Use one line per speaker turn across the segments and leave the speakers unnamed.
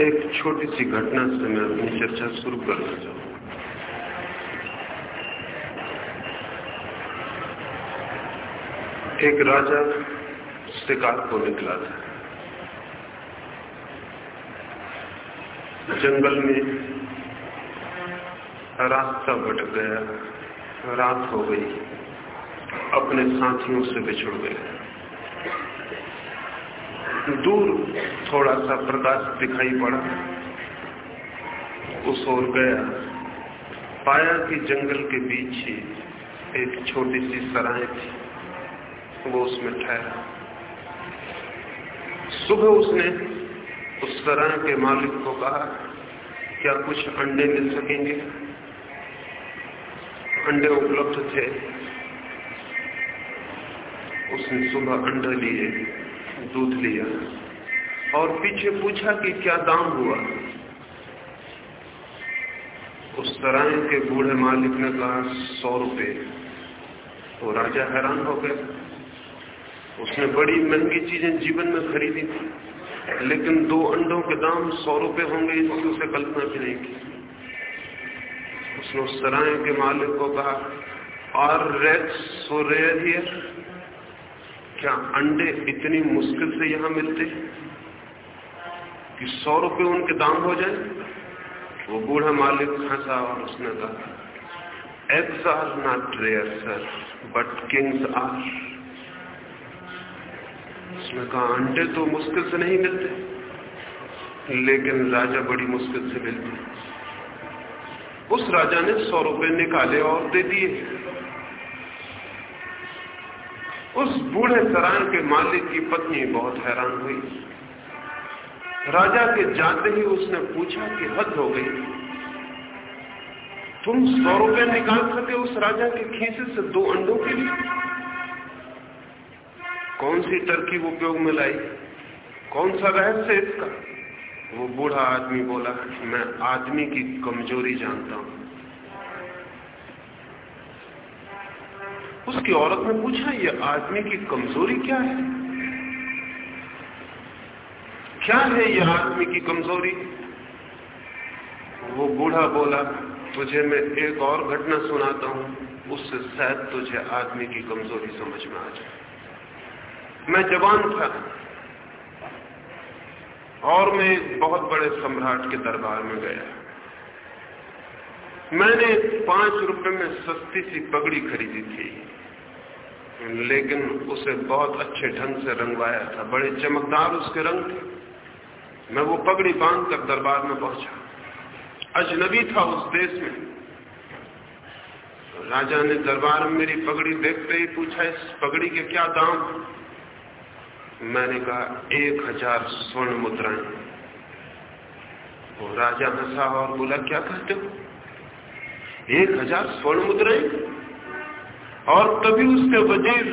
एक छोटी सी घटना से मैं अपनी चर्चा शुरू करना चाहूँगा। एक राजा शिकार को निकला था। जंगल में रास्ता भटक गया, रात हो गई, अपने साथियों से बिछुड़ गए दूर थोड़ा सा प्रकाश दिखाई पड़ा उस ओर गया। पाया कि जंगल के बीच ही एक छोटी सी सराय थी। वो उसमें ठहरा। सुबह उसने उस सराय के मालिक को कहा, क्या कुछ अंडे मिल सकेंगे? अंडे उपलब्ध थे। उसने सुबह अंडे लिए। दूध लिया। और पीछे पूछा कि क्या दाम हुआ? उस सराय के बूढ़े मालिक ने कहा, सौ रुपए तो राजा हैरान हो गया। उसने बड़ी महँगी चीज़ें जीवन में खरीदी थी, लेकिन दो अंडों के दाम सौ रुपए होंगे, इसकी उसे कल्पना भी नहीं की। उसने उस सराय के मालिक को कहा और रेक्स सो रेयर हियर क्या अंडे इतनी मुश्किल से यहाँ मिलते कि सौ रुपए उनके दाम हो जाए? वो बूढ़ा मालिक हंसा और उसने कहा eggs are not rare sir but kings are उसने कहा, अंडे तो मुश्किल से नहीं मिलते, लेकिन राजा बड़ी मुश्किल से मिलते उस राजा ने सौ रुपए निकाले और दे दिए। उस बूढ़े सराय के मालिक की पत्नी बहुत हैरान हुई। राजा के जाते ही उसने पूछा कि हद हो गई। तुम सौ रुपए निकाल सके उस राजा के खीसे से दो अंडों के लिए? कौन सी टर्की उपयोग में लाई? कौन सा रहस्य इसका? वो बूढ़ा आदमी बोला, मैं आदमी की कमज़ोरी जानता हूँ। उसकी औरत ने पूछा, ये आदमी की कमज़ोरी क्या है? क्या है ये आदमी की कमज़ोरी? वो बूढ़ा बोला तुझे मैं एक और घटना सुनाता हूँ, उससे शायद तुझे आदमी की कमज़ोरी समझ में आ जाए। मैं जवान था और मैं बहुत बड़े सम्राट के दरबार में गया। मैंने पाँच रुपए में सस्ती सी पगड़ी खरीदी थी। लेकिन उसे बहुत अच्छे ढंग से रंगवाया था। बड़े चमकदार उसके रंग थे। मैं वो पगड़ी बाँध कर दरबार में पहुँचा। अजनबी था उस देश में। राजा ने दरबार में मेरी पगड़ी देखते ही पूछा, इस पगड़ी के क्या दाम मैंने कहा, एक हज़ार स्वर्ण मुद्राएँ। वो राजा हंसा और बोला, क्या कहते हो? एक हज़ार स्वर्ण मुद्राएँ? और तभी उसके वज़ीर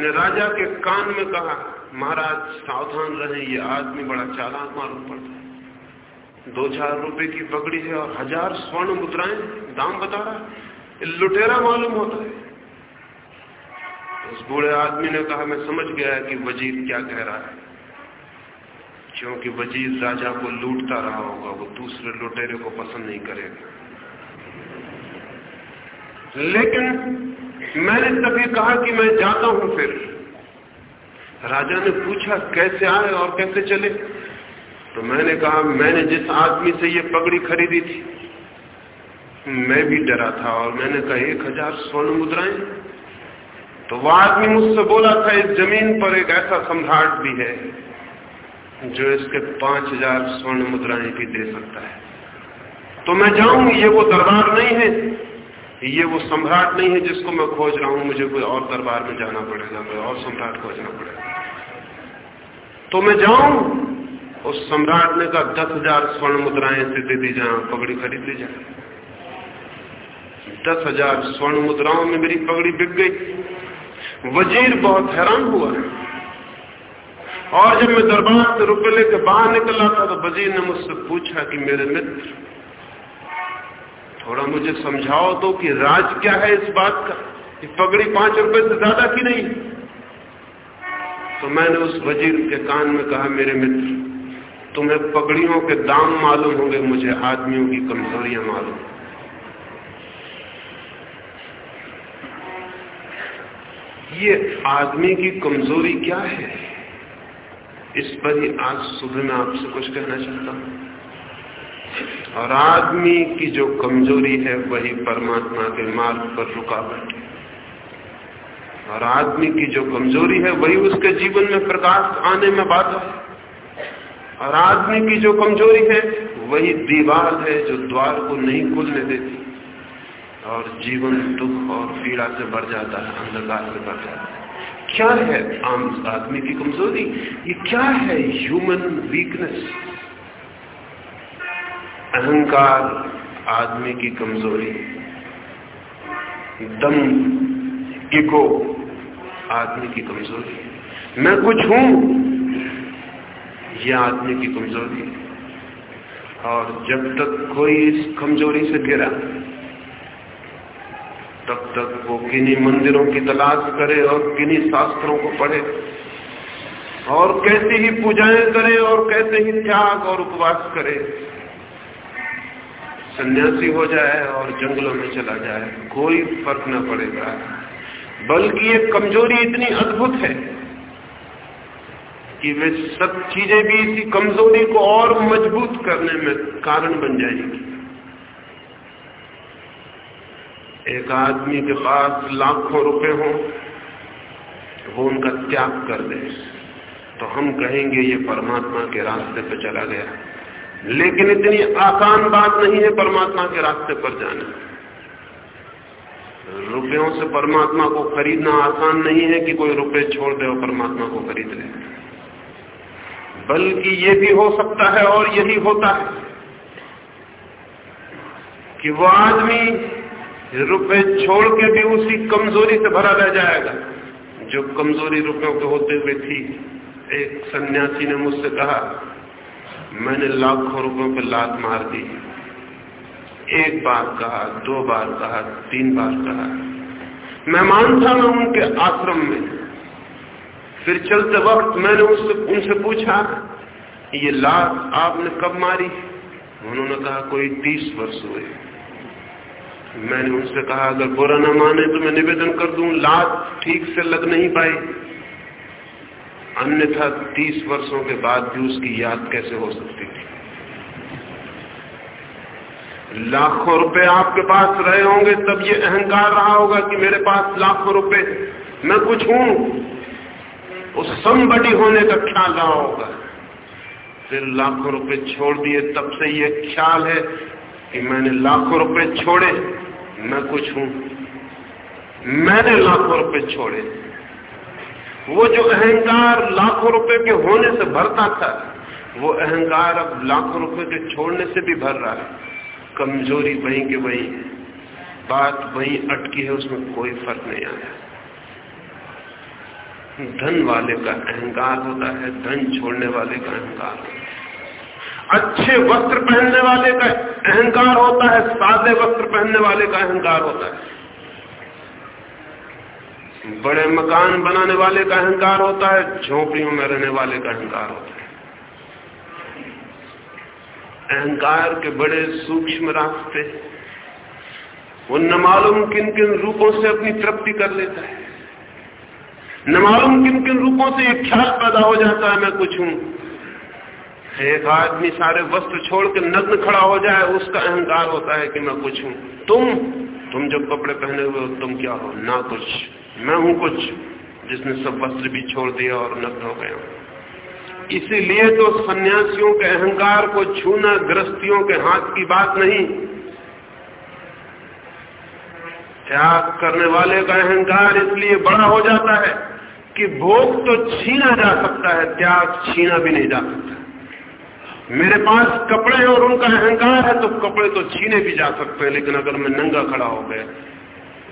ने राजा के कान में कहा, महाराज, सावधान रहे, ये आदमी बड़ा चालाक मालूम पड़ता है। दो चार रुपए की पगड़ी है और हज़ार स्वर्ण मुद्राएँ, दाम बता रहा है। लुटेरा मालूम होता है। उस बूढ़े आदमी ने कहा, मैं समझ गया कि वज़ीर क्या कह रहा है। क्योंकि वज़ीर राजा को लूटता रहा होगा, वो दूसरे लुटेरे को पसंद नहीं करेगा। लेकिन मैंने तभी कहा कि मैं जाता हूँ फिर। राजा ने पूछा, कैसे आए और कैसे चले? तो मैंने कहा, मैंने जिस आदमी से ये पगड़ी खरीदी थी, मैं भी डरा था और मैंने कहा, एक हज़ार स्वर्ण मुद्राएँ? तो वह आदमी मुझसे बोला, था, इस ज़मीन पर एक ऐसा सम्राट भी है, जो इसके पाँच हज़ार स्वर्ण मुद्राएँ भी दे सकता है। तो मैं जाऊँ, ये वो दरबार नहीं है ये वो सम्राट नहीं है जिसको मैं खोज रहा हूँ, मुझे कोई और दरबार में जाना पड़ेगा, कोई और सम्राट खोजना पड़ेगा। तो मैं जाऊँ, उस सम्राट ने कहा, दस हज़ार स्वर्ण मुद्राएँ से दे दी जाए पगड़ी खरीद ली जाए दस हज़ार स्वर्ण मुद्राओं में मेरी पगड़ी बिक गई। वज़ीर बहुत हैरान हुआ। और जब मैं दरबार से रुपये लेकर बाहर निकला था तो वज़ीर ने मुझसे पूछा कि मेरे मित्र थोड़ा मुझे समझाओ तो कि राज क्या है इस बात का, कि पगड़ी पाँच रुपए से ज़्यादा की नहीं। तो मैंने उस वज़ीर के कान में कहा, मेरे मित्र, तुम्हें पगड़ियों के दाम मालूम होंगे, मुझे आदमियों की कमजोरियाँ मालूम ये आदमी की कमज़ोरी क्या है? इस पर ही आज सुबह में आपसे कुछ कहना चाहता हूँ। और आदमी की जो कमज़ोरी है, वही परमात्मा के मार्ग पर रुकावट है और आदमी की जो कमज़ोरी है, वही उसके जीवन में प्रकाश आने में बाधा है। और आदमी की जो कमज़ोरी है, वही दीवार है, जो द्वार को नहीं खुलने देती। और जीवन दुख और पीड़ा से भर जाता है, अंधकार से भर जाता है। क्या है आम आदमी की कमज़ोरी? ये क्या है ह्यूमन वीकनेस अहंकार आदमी की कमज़ोरी, दम इको आदमी की कमज़ोरी। मैं कुछ हूँ यह आदमी की कमज़ोरी। और जब तक कोई इस कमज़ोरी से गिरा तब तक वो किन्हीं मंदिरों की तलाश करे और किन्हीं शास्त्रों को पढ़े, और कैसे ही पूजाएँ करे और कैसे ही त्याग और उपवास करे। सन्यासी हो जाए और जंगलों में चला जाए, कोई फ़र्क न पड़ेगा। बल्कि ये कमज़ोरी इतनी अद्भुत है कि वे सब चीज़ें भी इसी कमज़ोरी को और मज़बूत करने में कारण बन जाएगी। एक आदमी के पास लाखों रुपए हो, वो उनका त्याग कर दे। तो हम कहेंगे, ये परमात्मा के रास्ते पर चला गया। लेकिन इतनी आसान बात नहीं है परमात्मा के रास्ते पर जाना। रुपयों से परमात्मा को खरीदना आसान नहीं है कि कोई रुपए छोड़ दे और परमात्मा को खरीद ले। बल्कि ये भी हो सकता है और यही होता है कि वो आदमी रुपए छोड़ के भी उसी कमज़ोरी से भरा रह जाएगा। जो कमज़ोरी रुपयों के होते हुए थी, एक सन्यासी ने मुझसे कहा मैंने लाखों रुपयों पर लात मार दी। एक बार कहा, दो बार कहा, तीन बार कहा। मेहमान था मैं उनके आश्रम में, फिर चलते वक्त मैंने उससे, उनसे पूछा, ये लात आपने कब मारी? उन्होंने कहा, कोई तीस वर्ष हुए। मैंने उनसे कहा, अगर बुरा न माने तो मैं निवेदन कर दूँ, लात ठीक से लग नहीं पाई। अन्यथा तीस वर्षों के बाद भी उसकी याद कैसे हो सकती थी? लाखों रुपए आपके पास रहे होंगे, तब ये अहंकार रहा होगा कि मेरे पास लाखों रुपए, मैं कुछ हूँ। उस संबटी होने का ख्याल रहा होगा। फिर लाखों रुपए छोड़ दिए, तब से ये ख्याल है कि मैंने लाखों रुपए छोड़े, मैं कुछ हूँ। मैंने लाखों रुपए छोड़े। वो जो अहंकार लाखों रुपए के होने से भरता था, वो अहंकार अब लाखों रुपए के छोड़ने से भी भर रहा है। कमज़ोरी वही के वहीं बात वही अटकी है, उसमें कोई फ़र्क नहीं आया। धन वाले का अहंकार होता है, धन छोड़ने वाले का अहंकार। है अच्छे वस्त्र पहनने वाले का अहंकार होता है, सादे वस्त्र पहनने वाले का अहंकार होता है। बड़े मकान बनाने वाले का अहंकार होता है, झोपड़ियों में रहने वाले का अहंकार होता है। अहंकार के बड़े सूक्ष्म रास्ते, वो न मालूम किन किन रूपों से अपनी तृप्ति कर लेता है। न मालूम किन किन रूपों से एक ख्याल पैदा हो जाता है, मैं कुछ हूँ। एक आदमी सारे वस्त्र छोड़ के नग्न खड़ा हो जाए, उसका अहंकार होता है कि मैं कुछ हूँ। तुम तुम जब कपड़े पहने हुए हो, तुम क्या हो? ना कुछ। मैं हूँ कुछ जिसने सब वस्त्र भी छोड़ दिया और नग्न हो गया। इसीलिए तो सन्यासियों के अहंकार को छूना, गृहस्थियों के हाथ की बात नहीं। त्याग करने वाले का अहंकार इसलिए बड़ा हो जाता है कि भोग तो छीना जा सकता है, त्याग छीना भी नहीं जा सकता। मेरे पास कपड़े और उनका अहंकार है तो कपड़े तो छीने भी जा सकते हैं, लेकिन अगर मैं नंगा खड़ा हो गया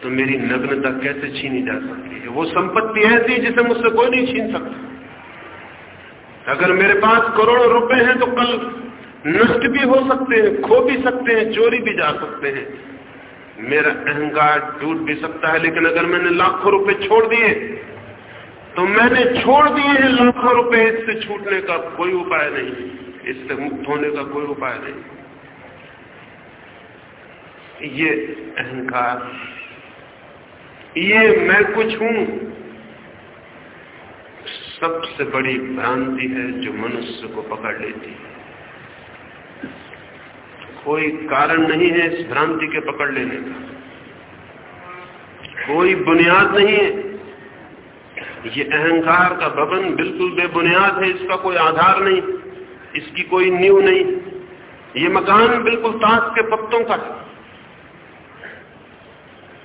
तो मेरी नग्नता कैसे छीनी जा सकती है? वो संपत्ति ऐसी जिसे मुझसे कोई नहीं छीन सकता। अगर मेरे पास करोड़ों रुपए हैं तो कल नष्ट भी हो सकते हैं, खो भी सकते हैं, चोरी भी जा सकते हैं। मेरा अहंकार टूट भी सकता है, लेकिन अगर मैंने लाखों रुपए छोड़ दिए तो मैंने छोड़ दिए हैं लाखों रुपए। इससे छूटने का कोई उपाय नहीं, इससे मुक्त होने का कोई उपाय नहीं। ये अहंकार ये मैं कुछ हूँ। सबसे बड़ी भ्रांति है जो मनुष्य को पकड़ लेती है। कोई कारण नहीं है इस भ्रांति के पकड़ लेने का। कोई बुनियाद नहीं है। ये अहंकार का भवन बिल्कुल बेबुनियाद है, इसका कोई आधार नहीं, इसकी कोई नींव नहीं। ये मकान बिल्कुल ताश के पत्तों का है।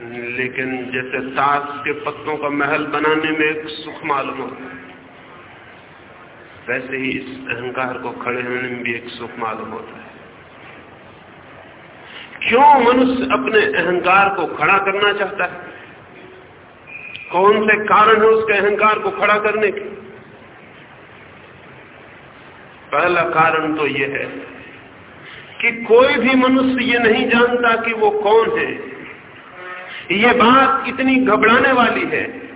लेकिन जैसे ताश के पत्तों का महल बनाने में एक सुख मालूम है, वैसे ही इस अहंकार को खड़े होने में भी एक सुख मालूम होता है। क्यों मनुष्य अपने अहंकार को खड़ा करना चाहता है? कौन से कारण है उसके अहंकार को खड़ा करने के? पहला कारण तो यह है कि कोई भी मनुष्य ये नहीं जानता कि वो कौन है। ये बात इतनी घबराने वाली है।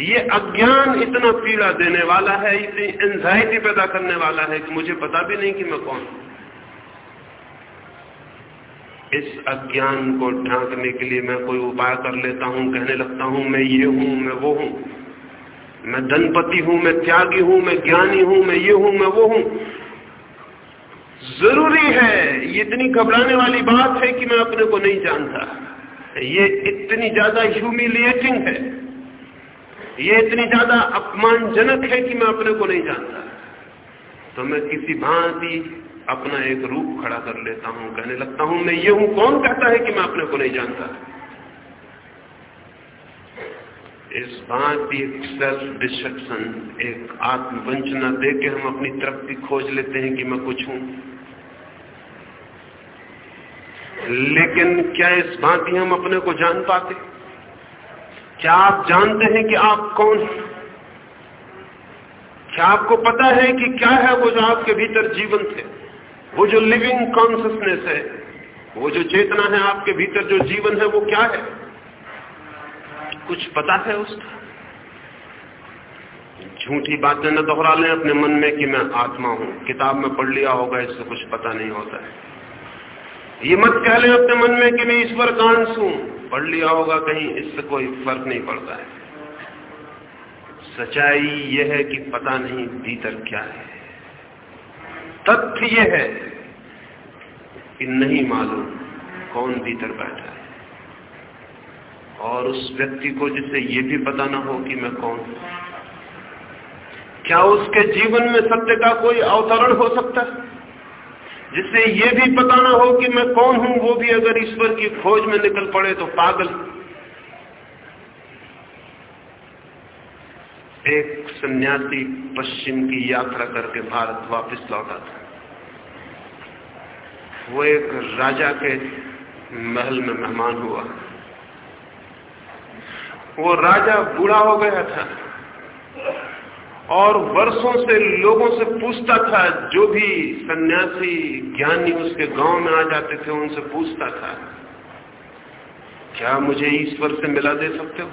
ये अज्ञान इतना पीड़ा देने वाला है, इतनी एंजाइटी पैदा करने वाला है कि मुझे पता भी नहीं कि मैं कौन हूँ। इस अज्ञान को ढांकने के लिए मैं कोई उपाय कर लेता हूँ, कहने लगता हूँ, मैं ये हूँ, मैं वो हूँ। मैं धनपति हूँ, मैं त्यागी हूँ, मैं ज्ञानी हूँ, मैं ये हूँ, मैं वो हूँ। ज़रूरी है, ये इतनी घबराने वाली बात है कि मैं अपने को नहीं जानता। ये इतनी ज़्यादा ह्यूमिलिएटिंग है। ये इतनी ज़्यादा अपमानजनक है कि मैं अपने को नहीं जानता। तो मैं किसी भांति अपना एक रूप खड़ा कर लेता हूँ, कहने लगता हूँ, मैं ये हूँ, कौन कहता है कि मैं अपने को नहीं जानता? इस बात एक सेल्फ डिस्ट्रक्शन एक आत्मवंचना दे के हम अपनी तरक्की खोज लेते हैं कि मैं कुछ हूँ। लेकिन क्या इस ही हम अपने को जान पाते? क्या आप जानते हैं कि आप कौन क्या आपको पता है कि क्या है वो जो आपके भीतर जीवन थे वो जो लिविंग कॉन्सियसनेस है, वो जो चेतना है आपके भीतर जो जीवन है, वो क्या है? कुछ पता है उसका? झूठी बातें न दोहरा लें अपने मन में कि मैं आत्मा हूँ। किताब में पढ़ लिया होगा, इससे कुछ पता नहीं होता है। ये मत कह ले अपने मन में कि मैं ईश्वर का अंश हूँ। पढ़ लिया होगा कहीं, इससे कोई फ़र्क नहीं पड़ता है। सच्चाई यह है कि पता नहीं भीतर क्या है। तथ्य यह है कि नहीं मालूम कौन भीतर बैठा है। और उस व्यक्ति को जिसे ये भी पता ना हो कि मैं कौन हूँ। क्या उसके जीवन में सत्य का कोई अवतरण हो सकता है? जिससे ये भी पता ना हो कि मैं कौन हूँ, वो भी अगर ईश्वर की खोज में निकल पड़े तो पागल। एक सन्यासी पश्चिम की यात्रा करके भारत वापस लौटा था वो एक राजा के महल में मेहमान हुआ। वो राजा बूढ़ा हो गया था। और वर्षों से लोगों से पूछता था, जो भी सन्यासी ज्ञानी उसके गाँव में आ जाते थे, उनसे पूछता था, क्या मुझे ईश्वर से मिला दे सकते हो?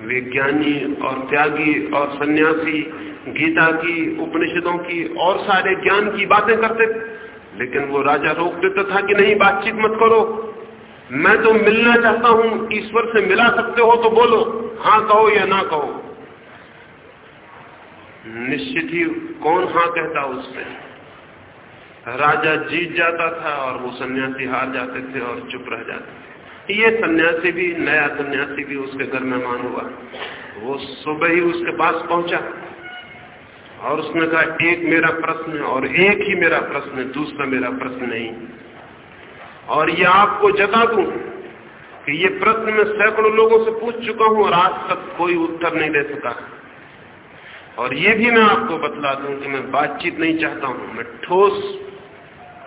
वे ज्ञानी और त्यागी और सन्यासी, गीता की, उपनिषदों की और सारे ज्ञान की बातें करते लेकिन वो राजा रोक देता था कि नहीं, बातचीत मत करो। मैं तो मिलना चाहता हूँ, ईश्वर से मिला सकते हो तो बोलो हाँ कहो या ना कहो। निश्चित ही कौन हाँ कहता उससे राजा जीत जाता था और वो सन्यासी हार जाते थे और चुप रह जाते थे। ये सन्यासी भी, नया सन्यासी भी उसके घर मेहमान हुआ। वो सुबह ही उसके पास पहुँचा और उसने कहा, एक मेरा प्रश्न और एक ही मेरा प्रश्न, दूसरा मेरा प्रश्न नहीं। और ये आपको जता दू कि ये प्रश्न मैं सैकड़ों लोगों से पूछ चुका हूँ और आज तक कोई उत्तर नहीं दे सका। और ये भी मैं आपको बतला दूँ कि मैं बातचीत नहीं चाहता हूँ, मैं ठोस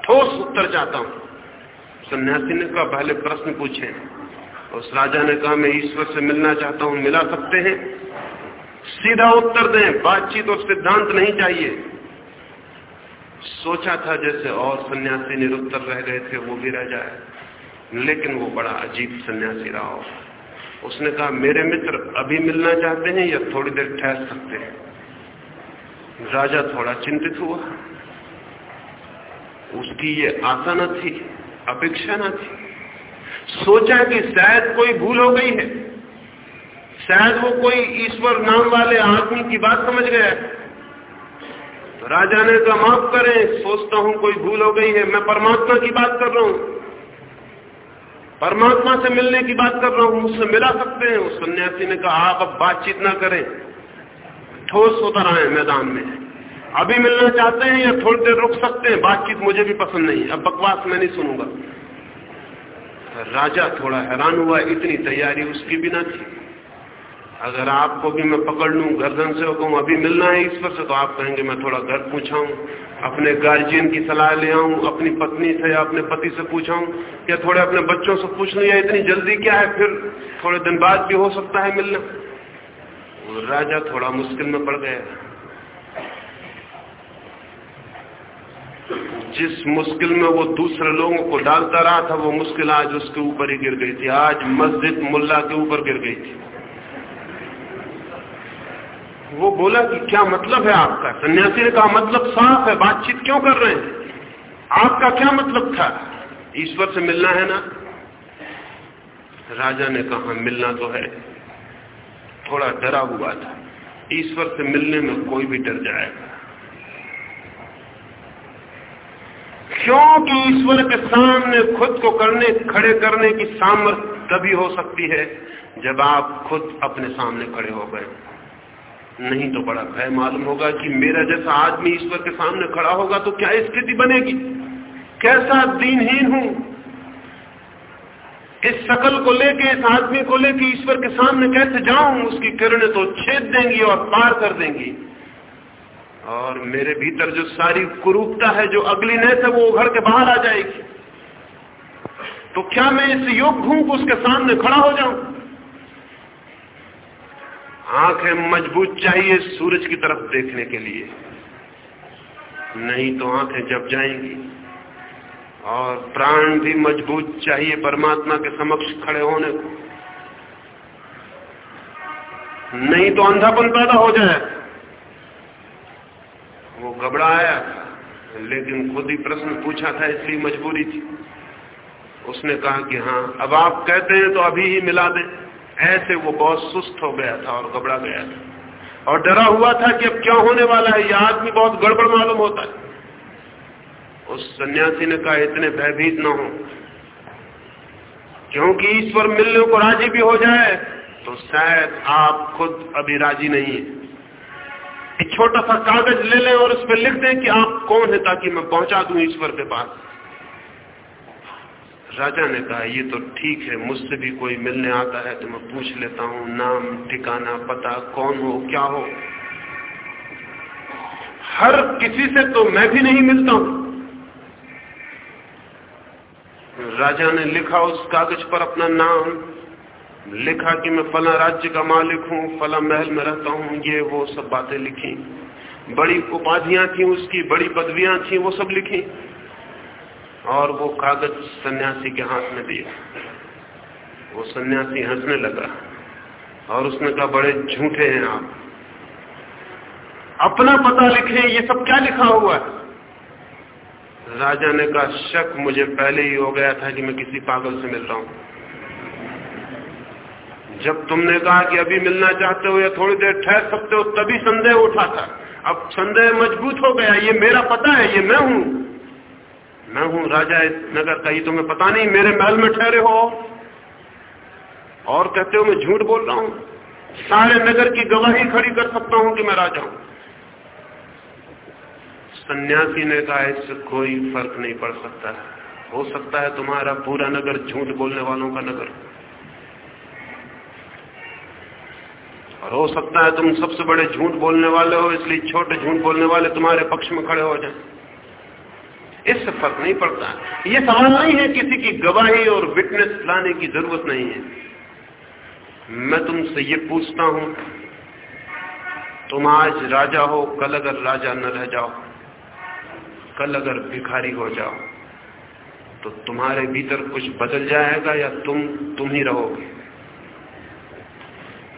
ठोस उत्तर चाहता हूँ। सन्यासी ने कहा, पहले प्रश्न पूछे। उस राजा ने कहा, मैं ईश्वर से मिलना चाहता हूँ, मिला सकते हैं? सीधा उत्तर दें, बातचीत और सिद्धांत नहीं चाहिए। सोचा था जैसे और सन्यासी निरुत्तर रह गए थे, वो भी रह जाए। लेकिन वो बड़ा अजीब सन्यासी रहा। उसने कहा, मेरे मित्र अभी मिलना चाहते हैं या थोड़ी देर ठहर सकते हैं? राजा थोड़ा चिंतित हुआ। उसकी ये आशा न थी, अपेक्षा न थी। सोचा कि शायद कोई भूल हो गई है। शायद वो कोई ईश्वर नाम वाले आदमी की बात समझ गया तो राजा ने कहा, माफ़ करें, सोचता हूँ कोई भूल हो गई है। मैं परमात्मा की बात कर रहा हूँ। परमात्मा से मिलने की बात कर रहा हूँ। मुझसे मिला सकते हैं। उस सन्यासी ने कहा, आप अब बातचीत ना करें। ठोस होता रहे मैदान में। अभी मिलना चाहते हैं या थोड़ी देर रुक सकते हैं? बातचीत मुझे भी पसंद नहीं अब बकवास मैं नहीं सुनूँगा। राजा थोड़ा हैरान हुआ, इतनी तैयारी उसकी बिना थी। अगर आपको भी मैं पकड़ लू, गर्दन से कहूँ, अभी मिलना है ईश्वर से तो आप कहेंगे, मैं थोड़ा घर पूछाऊं, अपने गार्जियन की सलाह ले आऊँ, अपनी पत्नी से या अपने पति से पूछाऊं, या थोड़े अपने बच्चों से पूछ लू, या इतनी जल्दी क्या है? फिर थोड़े दिन बाद भी हो सकता है मिलना। राजा थोड़ा मुश्किल में पड़ गया। जिस मुश्किल में वो दूसरे लोगों को डालता रहा था, वो मुश्किल आज उसके ऊपर ही गिर गई थी। आज मस्जिद मुल्ला के ऊपर गिर गई थी। वो बोला कि क्या मतलब है आपका? सन्यासी ने कहा मतलब साफ़ है, बातचीत क्यों कर रहे हैं? आपका क्या मतलब था? ईश्वर से मिलना है ना? राजा ने कहा, मिलना तो है। थोड़ा डरा हुआ था। ईश्वर से मिलने में कोई भी डर जाएगा। क्योंकि ईश्वर के सामने खुद को करने, खड़े करने की सामर्थ्य तभी हो सकती है, जब आप खुद अपने सामने खड़े हो गए। नहीं तो बड़ा भय मालूम होगा कि मेरा जैसा आदमी ईश्वर के सामने खड़ा होगा तो क्या स्थिति बनेगी? कैसा दीनहीन हूँ? इस शकल को लेके, इस आदमी को लेके ईश्वर के सामने कैसे जाऊँ, उसकी किरणें तो छेद देंगी और पार कर देंगी। और मेरे भीतर जो सारी कुरूपता है, जो अगली नैत है, वो उभर के बाहर आ जाएगी। तो क्या मैं इस योग हूँ उसके सामने खड़ा हो जाऊँ? आँखें मज़बूत चाहिए सूरज की तरफ़ देखने के लिए। नहीं तो आँखें जब जाएँगी। और प्राण भी मज़बूत चाहिए परमात्मा के समक्ष खड़े होने को। नहीं तो अंधापन पैदा हो जाए। वो घबराया, लेकिन खुद ही प्रश्न पूछा था इसलिए मजबूरी थी। उसने कहा कि हाँ अब आप कहते हैं तो अभी ही मिला दे। ऐसे वो बहुत सुस्त हो गया था और घबरा गया था। और डरा हुआ था कि अब क्या होने वाला है यह आदमी बहुत गड़बड़ मालूम होता है। उस सन्यासी ने कहा, इतने भयभीत न हो। क्योंकि ईश्वर मिलने को राज़ी भी हो जाए तो शायद आप खुद अभी राज़ी नहीं है। एक छोटा सा कागज़ ले लें और उस पर लिख दें कि आप कौन है, ताकि मैं पहुँचा दूँ ईश्वर के पास। राजा ने कहा, ये तो ठीक है, मुझसे भी कोई मिलने आता है तो मैं पूछ लेता हूँ, नाम, ठिकाना, पता, कौन हो, क्या हो? हर किसी से तो मैं भी नहीं मिलता हूँ। राजा ने लिखा उस कागज़ पर अपना नाम। लिखा कि मैं फला राज्य का मालिक हूँ, फला महल में रहता हूँ, ये वो सब बातें लिखी। बड़ी उपाधियाँ थी उसकी, बड़ी पदवियाँ थी, वो सब लिखी। और वो कागज़ सन्यासी के हाथ में दिया। वो सन्यासी हंसने लगा। और उसने कहा, बड़े झूठे हैं आप। अपना पता लिखे, ये सब क्या लिखा हुआ है? राजा ने कहा, शक मुझे पहले ही हो गया था कि मैं किसी पागल से मिल रहा हूँ। जब तुमने कहा कि अभी मिलना चाहते हो या थोड़ी देर ठहर सकते हो, तभी संदेह उठा था। अब संदेह मज़बूत हो गया, ये मेरा पता है, ये मैं हूँ। मैं हूँ राजा इस नगर का, ये तुम्हें पता नहीं, मेरे महल में ठहरे हो। और कहते हो, मैं झूठ बोल रहा हूँ। सारे नगर की गवाही खड़ी कर सकता हूँ कि मैं राजा हूँ। सन्यासी ने कहा, इससे कोई फ़र्क नहीं पड़ सकता। हो सकता है तुम्हारा पूरा नगर झूठ बोलने वालों का नगर और हो सकता है तुम सबसे बड़े झूठ बोलने वाले हो, इसलिए छोटे झूठ बोलने वाले तुम्हारे पक्ष में खड़े हो जाए। इससे फ़र्क नहीं पड़ता। ये सवाल नहीं है, किसी की गवाही और विटनेस लाने की ज़रूरत नहीं है। मैं तुमसे ये पूछता हूँ, तुम आज राजा हो, कल अगर राजा न रह जाओ कल अगर भिखारी हो जाओ तो तुम्हारे भीतर कुछ बदल जाएगा या तुम तुम ही रहोगे?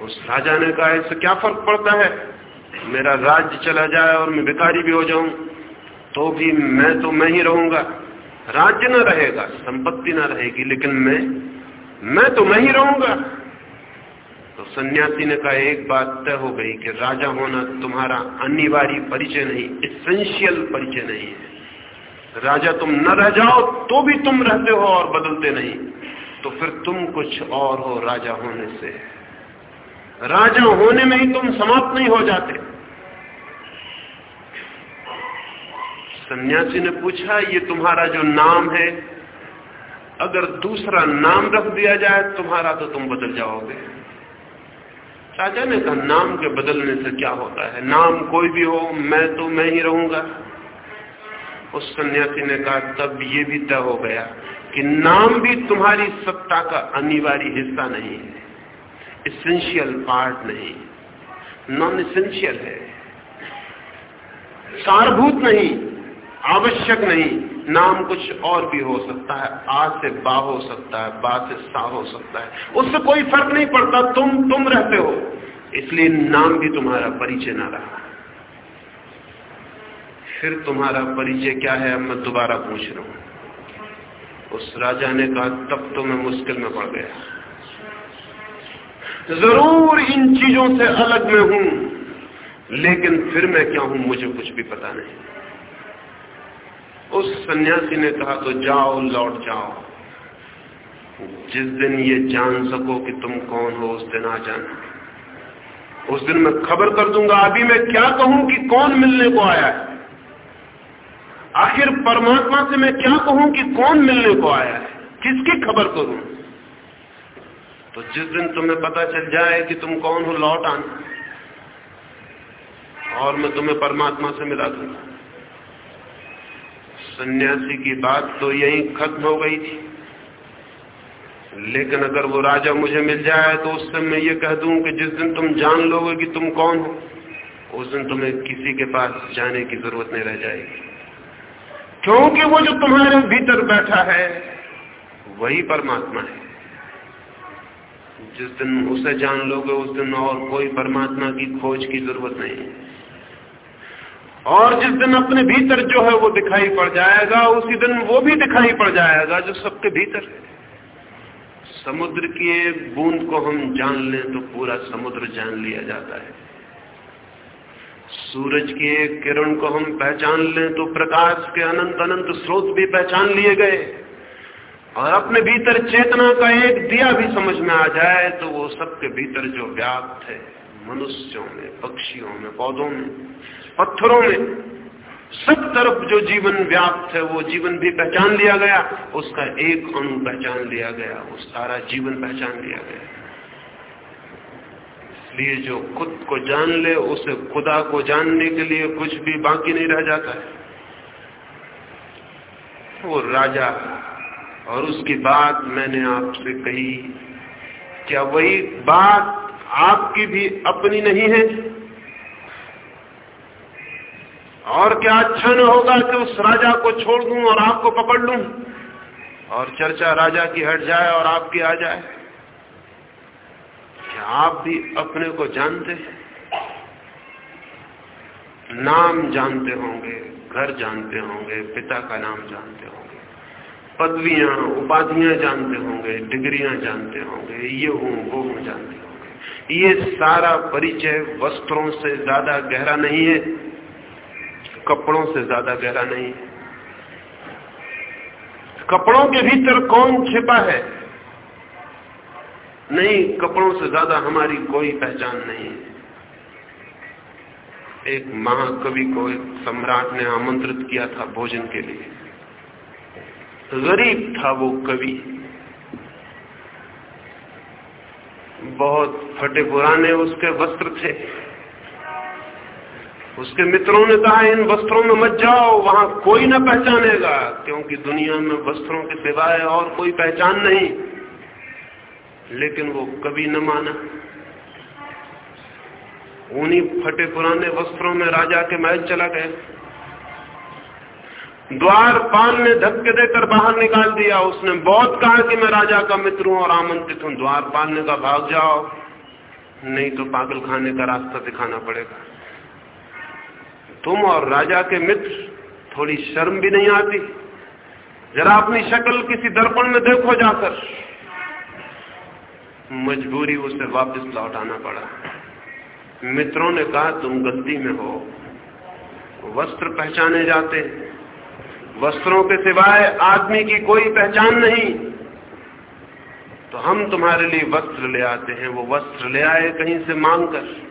उस राजा ने कहा, इससे क्या फ़र्क पड़ता है? मेरा राज्य चला जाए और मैं भिखारी भी हो जाऊँ तो भी मैं तो मैं ही रहूँगा। राज्य ना रहेगा, संपत्ति ना रहेगी, लेकिन मैं मैं तो मैं ही रहूँगा। तो सन्यासी ने कहा, एक बात तय हो गई कि राजा होना तुम्हारा अनिवार्य परिचय नहीं इसेंशियल परिचय नहीं है। राजा तुम न रह जाओ तो भी तुम रहते हो और बदलते नहीं। तो फिर तुम कुछ और हो राजा होने से। राजा होने में ही तुम समाप्त नहीं हो जाते। सन्यासी ने पूछा, ये तुम्हारा जो नाम है, अगर दूसरा नाम रख दिया जाए, तुम्हारा तो तुम बदल जाओगे। राजा ने कहा, नाम के बदलने से क्या होता है? नाम कोई भी हो, मैं तो मैं ही रहूँगा। उस सन्यासी ने कहा, तब ये भी तय हो गया कि नाम भी तुम्हारी सत्ता का अनिवार्य हिस्सा नहीं है। इसेंशियल पार्ट नहीं नॉन इसेंशियल है। सारभूत नहीं, आवश्यक नहीं। नाम कुछ और भी हो सकता है। आ से बा हो सकता है, बा से सा हो सकता है। उससे कोई फ़र्क नहीं पड़ता, तुम तुम रहते हो। इसलिए नाम भी तुम्हारा परिचय ना रहा। फिर तुम्हारा परिचय क्या है अब मैं दोबारा पूछ रहा हूँ। उस राजा ने कहा, तब तो मैं मुश्किल में पड़ गया। ज़रूर इन चीज़ों से अलग में हूँ, लेकिन फिर मैं क्या हूँ, मुझे कुछ भी पता नहीं। उस सन्यासी ने कहा तो जाओ, लौट जाओ। जिस दिन ये जान सको कि तुम कौन हो, उस दिन आ जाना। उस दिन मैं खबर कर दूँगा, अभी मैं क्या कहूँ कि कौन मिलने को आया है? आखिर परमात्मा से मैं क्या कहूँ कि कौन मिलने को आया है? किसकी खबर करूँ? तो जिस दिन तुम्हें पता चल जाए कि तुम कौन हो, लौट आना। और मैं तुम्हें परमात्मा से मिला दूँगा। सन्यासी की बात तो यही खत्म हो गई थी। लेकिन अगर वो राजा मुझे मिल जाए तो उससे मैं ये कह दूँ कि जिस दिन तुम जान लोगे कि तुम कौन हो, उस दिन तुम्हें किसी के पास जाने की ज़रूरत नहीं रह जाएगी। क्योंकि वो जो तुम्हारे भीतर बैठा है, वही परमात्मा है। जिस दिन उसे जान लोगे, उस दिन और कोई परमात्मा की खोज की ज़रूरत नहीं। है और जिस दिन अपने भीतर जो है वो दिखाई पड़ जाएगा, उसी दिन वो भी दिखाई पड़ जाएगा जो सबके भीतर है। समुद्र की एक बूंद को हम जान लें तो पूरा समुद्र जान लिया जाता है। सूरज की एक किरण को हम पहचान लें तो प्रकाश के अनंत अनंत स्रोत भी पहचान लिए गए। और अपने भीतर चेतना का एक दिया भी समझ में आ जाए तो वो सबके भीतर जो व्याप्त है, मनुष्यों में, पक्षियों में, पौधों में, पत्थरों में, सब तरफ़ जो जीवन व्याप्त है, वो जीवन भी पहचान लिया गया, उसका एक अणु पहचान लिया गया, वो सारा जीवन पहचान लिया गया। इसलिए जो खुद को जान ले, उसे खुदा को जानने के लिए कुछ भी बाकी नहीं रह जाता है। वो राजा और उसकी बात मैंने आपसे कही। क्या वही बात आपकी भी अपनी नहीं है? और क्या अच्छा न होगा कि उस राजा को छोड़ दूँ और आपको पकड़ लूँ? और चर्चा राजा की हट जाए और आपकी आ जाए। क्या आप भी अपने को जानते हैं। नाम जानते होंगे, घर जानते होंगे, पिता का नाम जानते होंगे। पदवियाँ, उपाधियाँ जानते होंगे, डिग्रियाँ जानते होंगे, ये हूँ, वो हूँ जानते होंगे। ये सारा परिचय वस्त्रों से ज़्यादा गहरा नहीं है, कपड़ों से ज़्यादा गहरा नहीं है। कपड़ों के भीतर कौन छिपा है? नहीं, कपड़ों से ज़्यादा हमारी कोई पहचान नहीं है। एक महाकवि को एक सम्राट ने आमंत्रित किया था भोजन के लिए। गरीब था वो कवि। बहुत फटे पुराने उसके वस्त्र थे। उसके मित्रों ने कहा, इन वस्त्रों में मत जाओ, वहाँ कोई ना पहचानेगा, क्योंकि दुनिया में वस्त्रों के सिवाय और कोई पहचान नहीं। लेकिन वो कभी न माना। उन्हीं फटे पुराने वस्त्रों में राजा के महल चला गया। द्वार पाल ने धक्के देकर बाहर निकाल दिया। उसने बहुत कहा कि मैं राजा का मित्र हूँ और आमंत्रित हूँ। द्वार पाल ने कहा, भाग जाओ। नहीं तो पागल खाने का रास्ता दिखाना पड़ेगा। तुम और राजा के मित्र थोड़ी शर्म भी नहीं आती। जरा अपनी शक्ल किसी दर्पण में देखो जाकर। मजबूरी उसे वापस लौटाना पड़ा। मित्रों ने कहा, तुम गलती में हो। वस्त्र पहचाने जाते। वस्त्रों के सिवाय आदमी की कोई पहचान नहीं। तो हम तुम्हारे लिए वस्त्र ले आते हैं। वो वस्त्र ले आए कहीं से मांगकर।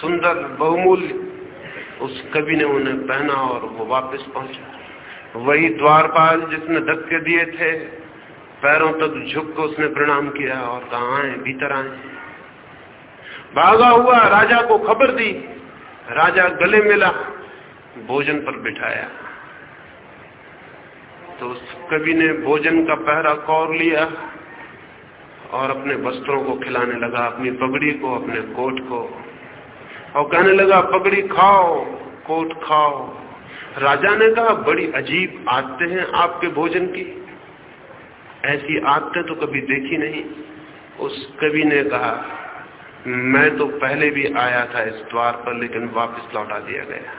सुंदर, बहुमूल्य। उस कवि ने उन्हें पहना और वो वापस पहुँचा। वही द्वारपाल जिसने धक्के दिए थे पैरों तक झुक कर उसने प्रणाम किया और कहा आए भीतर आए भागा हुआ राजा को खबर दी। राजा गले मिला, भोजन पर बिठाया। तो उस कवि ने भोजन का पहरा कौर लिया और अपने वस्त्रों को खिलाने लगा, अपनी पगड़ी को, अपने कोट को। और कहने लगा, पगड़ी खाओ, कोट खाओ। राजा ने कहा, बड़ी अजीब आते हैं आपके भोजन की। ऐसी आदतें तो कभी देखी नहीं। उस कवि ने कहा, मैं तो पहले भी आया था इस द्वार पर, लेकिन वापस लौटा दिया गया।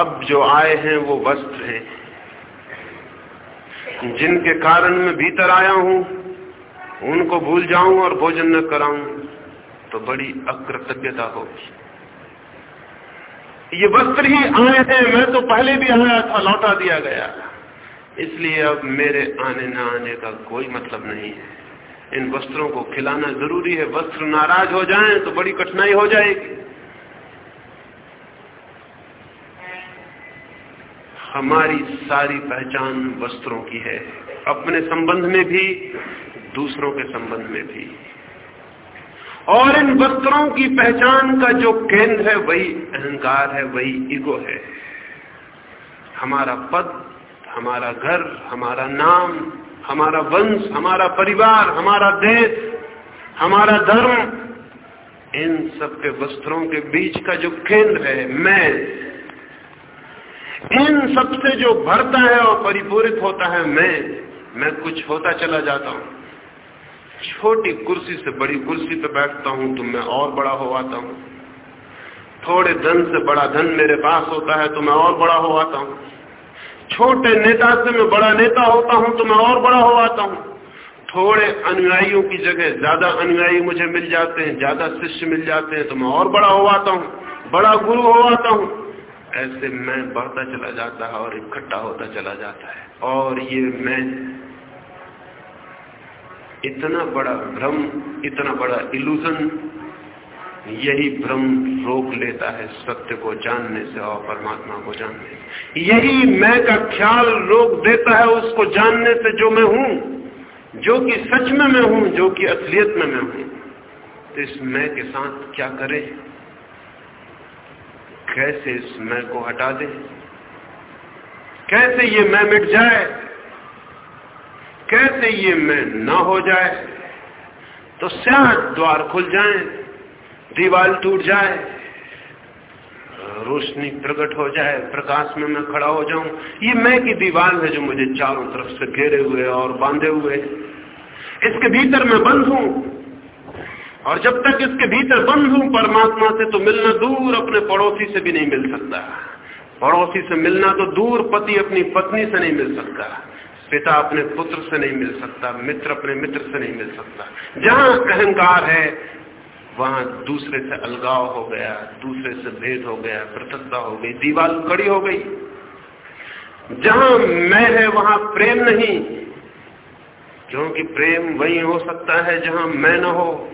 अब जो आए हैं, वो वस्त्र हैं। जिनके कारण मैं भीतर आया हूँ, उनको भूल जाऊँ और भोजन न कराऊं तो बड़ी अकृतज्ञता होगी। ये वस्त्र ही आए हैं, मैं तो पहले भी आया था, लौटा दिया गया। इसलिए अब मेरे आने न आने का कोई मतलब नहीं है। इन वस्त्रों को खिलाना ज़रूरी है। वस्त्र नाराज़ हो जाएँ तो बड़ी कठिनाई हो जाएगी। हमारी सारी पहचान वस्त्रों की है। अपने संबंध में भी, दूसरों के संबंध में भी। और इन वस्त्रों की पहचान का जो केंद्र है, वही अहंकार है, वही ईगो है। हमारा पद हमारा घर, हमारा नाम, हमारा वंश, हमारा परिवार, हमारा देश, हमारा धर्म, इन सब के वस्त्रों के बीच का जो केंद्र है, मैं, इन सबसे जो भरता है और परिपूरित होता है मैं मैं कुछ होता चला जाता हूँ। छोटी कुर्सी से बड़ी कुर्सी पे बैठता हूँ तो मैं और बड़ा हो आता हूँ। थोड़े धन से बड़ा धन मेरे पास होता है तो मैं और बड़ा हो आता हूँ। छोटे नेता से मैं बड़ा नेता होता हूँ तो मैं और बड़ा हो आता हूँ। थोड़े अनुयायियों की जगह ज़्यादा अनुयायी मुझे मिल जाते हैं, ज़्यादा शिष्य मिल जाते हैं तो मैं और बड़ा हो आता हूँ, बड़ा गुरु हो आता हूँ। ऐसे मैं बढ़ता चला जाता है और इकट्ठा होता चला जाता है। और ये मैं इतना बड़ा भ्रम, इतना बड़ा इल्यूजन यही भ्रम रोक लेता है सत्य को जानने से और परमात्मा को जानने से। यही मैं का ख्याल रोक देता है उसको जानने से जो मैं हूँ, जो कि सच में मैं हूँ, जो कि असलियत में मैं हूँ। तो इस मैं के साथ क्या करें? कैसे इस मैं को हटा दें? कैसे ये मैं मिट जाए? कैसे ये मैं न हो जाए? तो शायद द्वार खुल जाए दीवार टूट जाए रोशनी प्रकट हो जाए, प्रकाश में मैं खड़ा हो जाऊँ। ये मैं की दीवार है जो मुझे चारों तरफ़ से घेरे हुए और बांधे हुए। इसके भीतर मैं बंद हूँ। और जब तक इसके भीतर बंद हूँ, परमात्मा से तो मिलना दूर अपने पड़ोसी से भी नहीं मिल सकता। पड़ोसी से मिलना तो दूर पति अपनी पत्नी से नहीं मिल सकता। पिता अपने पुत्र से नहीं मिल सकता। मित्र अपने मित्र से नहीं मिल सकता। जहाँ अहंकार है वहाँ दूसरे से अलगाव हो गया, दूसरे से भेद हो गया पृथकता हो गई, दीवार कड़ी हो गई। जहाँ मैं है, वहाँ प्रेम नहीं। क्योंकि प्रेम वही हो सकता है जहाँ मैं न हो।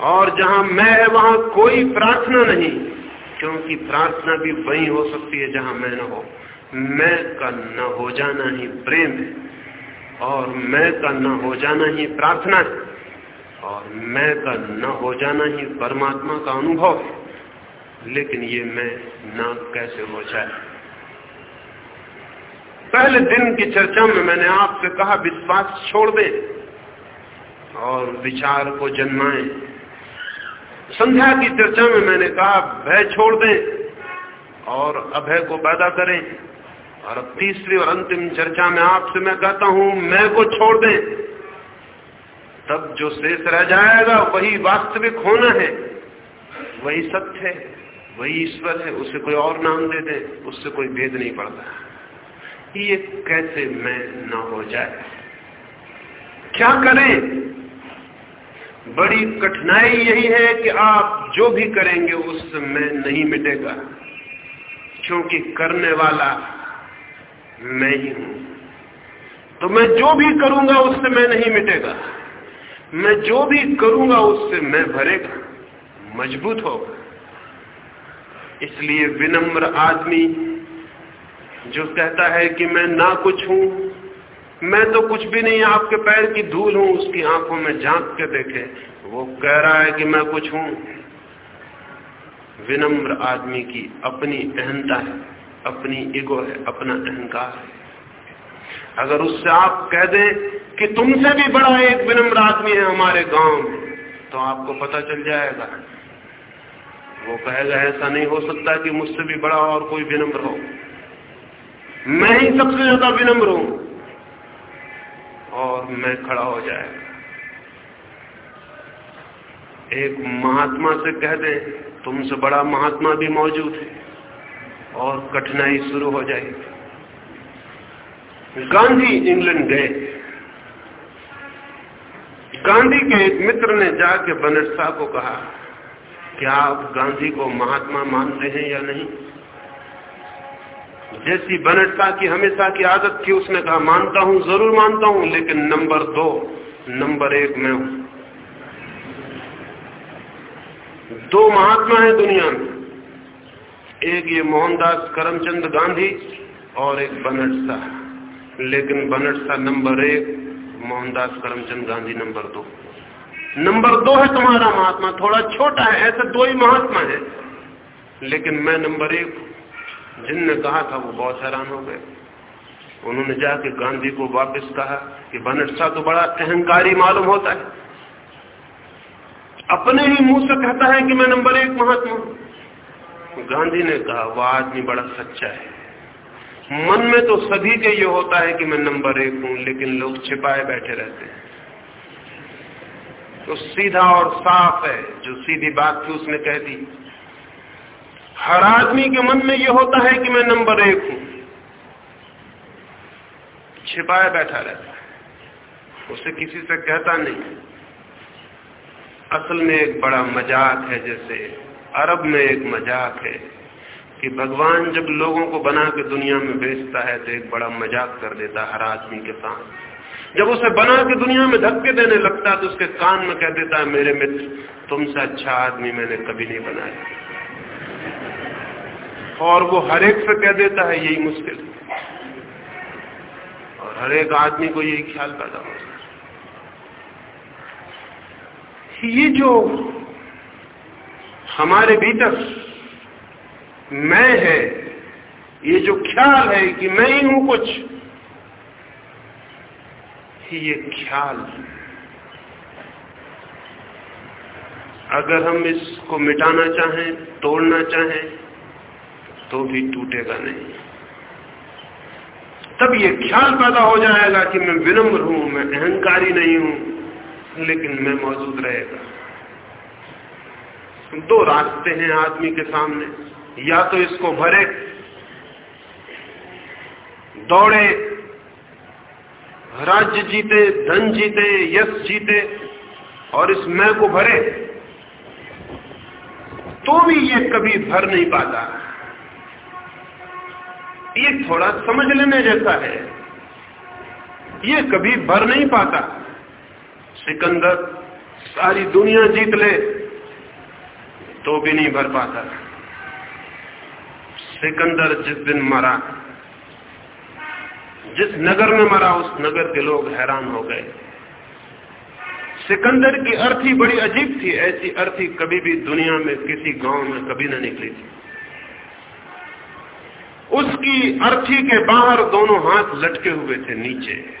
और जहाँ मैं है, वहाँ कोई प्रार्थना नहीं। क्योंकि प्रार्थना भी वही हो सकती है जहाँ मैं न हो। मैं का न हो जाना ही प्रेम है, और मैं का न हो जाना ही प्रार्थना है। और मैं का न हो जाना ही परमात्मा का अनुभव है। लेकिन ये मैं न कैसे हो जाए? पहले दिन की चर्चा में मैंने आपसे कहा, विश्वास छोड़ दे और विचार को जन्माए। संध्या की चर्चा में मैंने कहा, भय छोड़ दें और अभय को पैदा करें। और अब तीसरी और अंतिम चर्चा में आपसे मैं कहता हूँ, मैं को छोड़ दें। तब जो शेष रह जाएगा, वही वास्तविक होना है। वही सत्य है, वही ईश्वर है, उसे कोई और नाम दे दे, उससे कोई भेद नहीं पड़ता। ये कैसे मैं न हो जाए? क्या करें? बड़ी कठिनाई यही है कि आप जो भी करेंगे, उससे मैं नहीं मिटेगा। क्योंकि करने वाला मैं ही हूँ। तो मैं जो भी करूँगा, उससे मैं नहीं मिटेगा। मैं जो भी करूँगा उससे मैं भरेगा मज़बूत होगा। इसलिए विनम्र आदमी जो कहता है कि मैं ना कुछ हूँ, मैं तो कुछ भी नहीं, आपके पैर की धूल हूँ, उसकी आँखों में झाँक के देखे, वो कह रहा है कि मैं कुछ हूँ। विनम्र आदमी की अपनी अहंता है, अपनी ईगो है, अपना अहंकार है। अगर उससे आप कह दें कि तुमसे भी बड़ा एक विनम्र आदमी है हमारे गाँव में तो आपको पता चल जाएगा। वो कहेगा, ऐसा नहीं हो सकता कि मुझसे भी बड़ा और कोई विनम्र हो। मैं ही सबसे ज़्यादा विनम्र हूँ और मैं खड़ा हो जाएगा। एक महात्मा से कह दें, तुमसे बड़ा महात्मा भी मौजूद है और कठिनाई शुरू हो जाएगी। गांधी इंग्लैंड गए। गांधी के एक मित्र ने जाके बनट शाह को कहा, क्या आप गांधी को महात्मा मानते हैं या नहीं? जैसी बनट शाह की हमेशा की आदत थी, उसने कहा, मानता हूँ, ज़रूर मानता हूँ, लेकिन नंबर दो, नंबर एक में हूँ। दो महात्मा है दुनिया में। एक ये मोहनदास करमचंद गांधी और एक बनट शाह लेकिन शाह नंबर एक, मोहनदास करमचंद गांधी नंबर दो। नंबर दो है तुम्हारा महात्मा, थोड़ा छोटा है, ऐसे दो ही महात्मा है। लेकिन मैं नंबर एक जिनने कहा था वो बहुत हैरान हो गए। उन्होंने जाके गांधी को वापस कहा कि शाह तो बड़ा अहंकारी मालूम होता है। अपने ही मुँह से कहता है कि मैं नंबर एक महात्मा गांधी ने कहा, वह, आदमी बड़ा सच्चा है। मन में तो सभी के ये होता है कि मैं नंबर एक हूँ, लेकिन लोग छिपाए बैठे रहते हैं। तो सीधा और साफ़ है, जो सीधी बात थी उसने कह दी। हर आदमी के मन में यह होता है कि मैं नंबर एक हूँ। छिपाए बैठा रहता है। उसे किसी से कहता नहीं। असल में एक बड़ा मज़ाक है, जैसे अरब में एक मज़ाक है। कि भगवान जब लोगों को बना के दुनिया में भेजता है तो एक बड़ा मज़ाक कर देता हर आदमी के साथ। जब उसे बना के दुनिया में धक्के देने लगता है तो उसके कान में कह देता है, मेरे मित्र, तुमसे अच्छा आदमी मैंने कभी नहीं बनाया। और वो हर एक से कह देता है, यही मुश्किल और हर एक आदमी को यही ख्याल पैदा है। ये जो हमारे भीतर मैं है। ये जो ख्याल है कि मैं ही हूँ कुछ ये ख्याल अगर हम इसको मिटाना चाहें, तोड़ना चाहें तो भी टूटेगा नहीं। तब ये ख्याल पैदा हो जाएगा कि मैं विनम्र हूँ, मैं अहंकारी नहीं हूँ, लेकिन मैं मौजूद रहेगा। दो रास्ते हैं आदमी के सामने। या तो इसको भरे, दौड़े, राज्य जीते, धन जीते, यश जीते, और इस मैं को भरे तो भी ये कभी भर नहीं पाता। ये थोड़ा समझ लेने जैसा है। ये कभी भर नहीं पाता। सिकंदर सारी दुनिया जीत ले तो भी नहीं भर पाता। सिकंदर जिस दिन मरा, जिस नगर में मरा, उस नगर के लोग हैरान हो गए। सिकंदर की अर्थी बड़ी अजीब थी, ऐसी अर्थी कभी भी दुनिया में किसी गाँव में कभी न निकली थी। उसकी अर्थी के बाहर दोनों हाथ लटके हुए थे नीचे।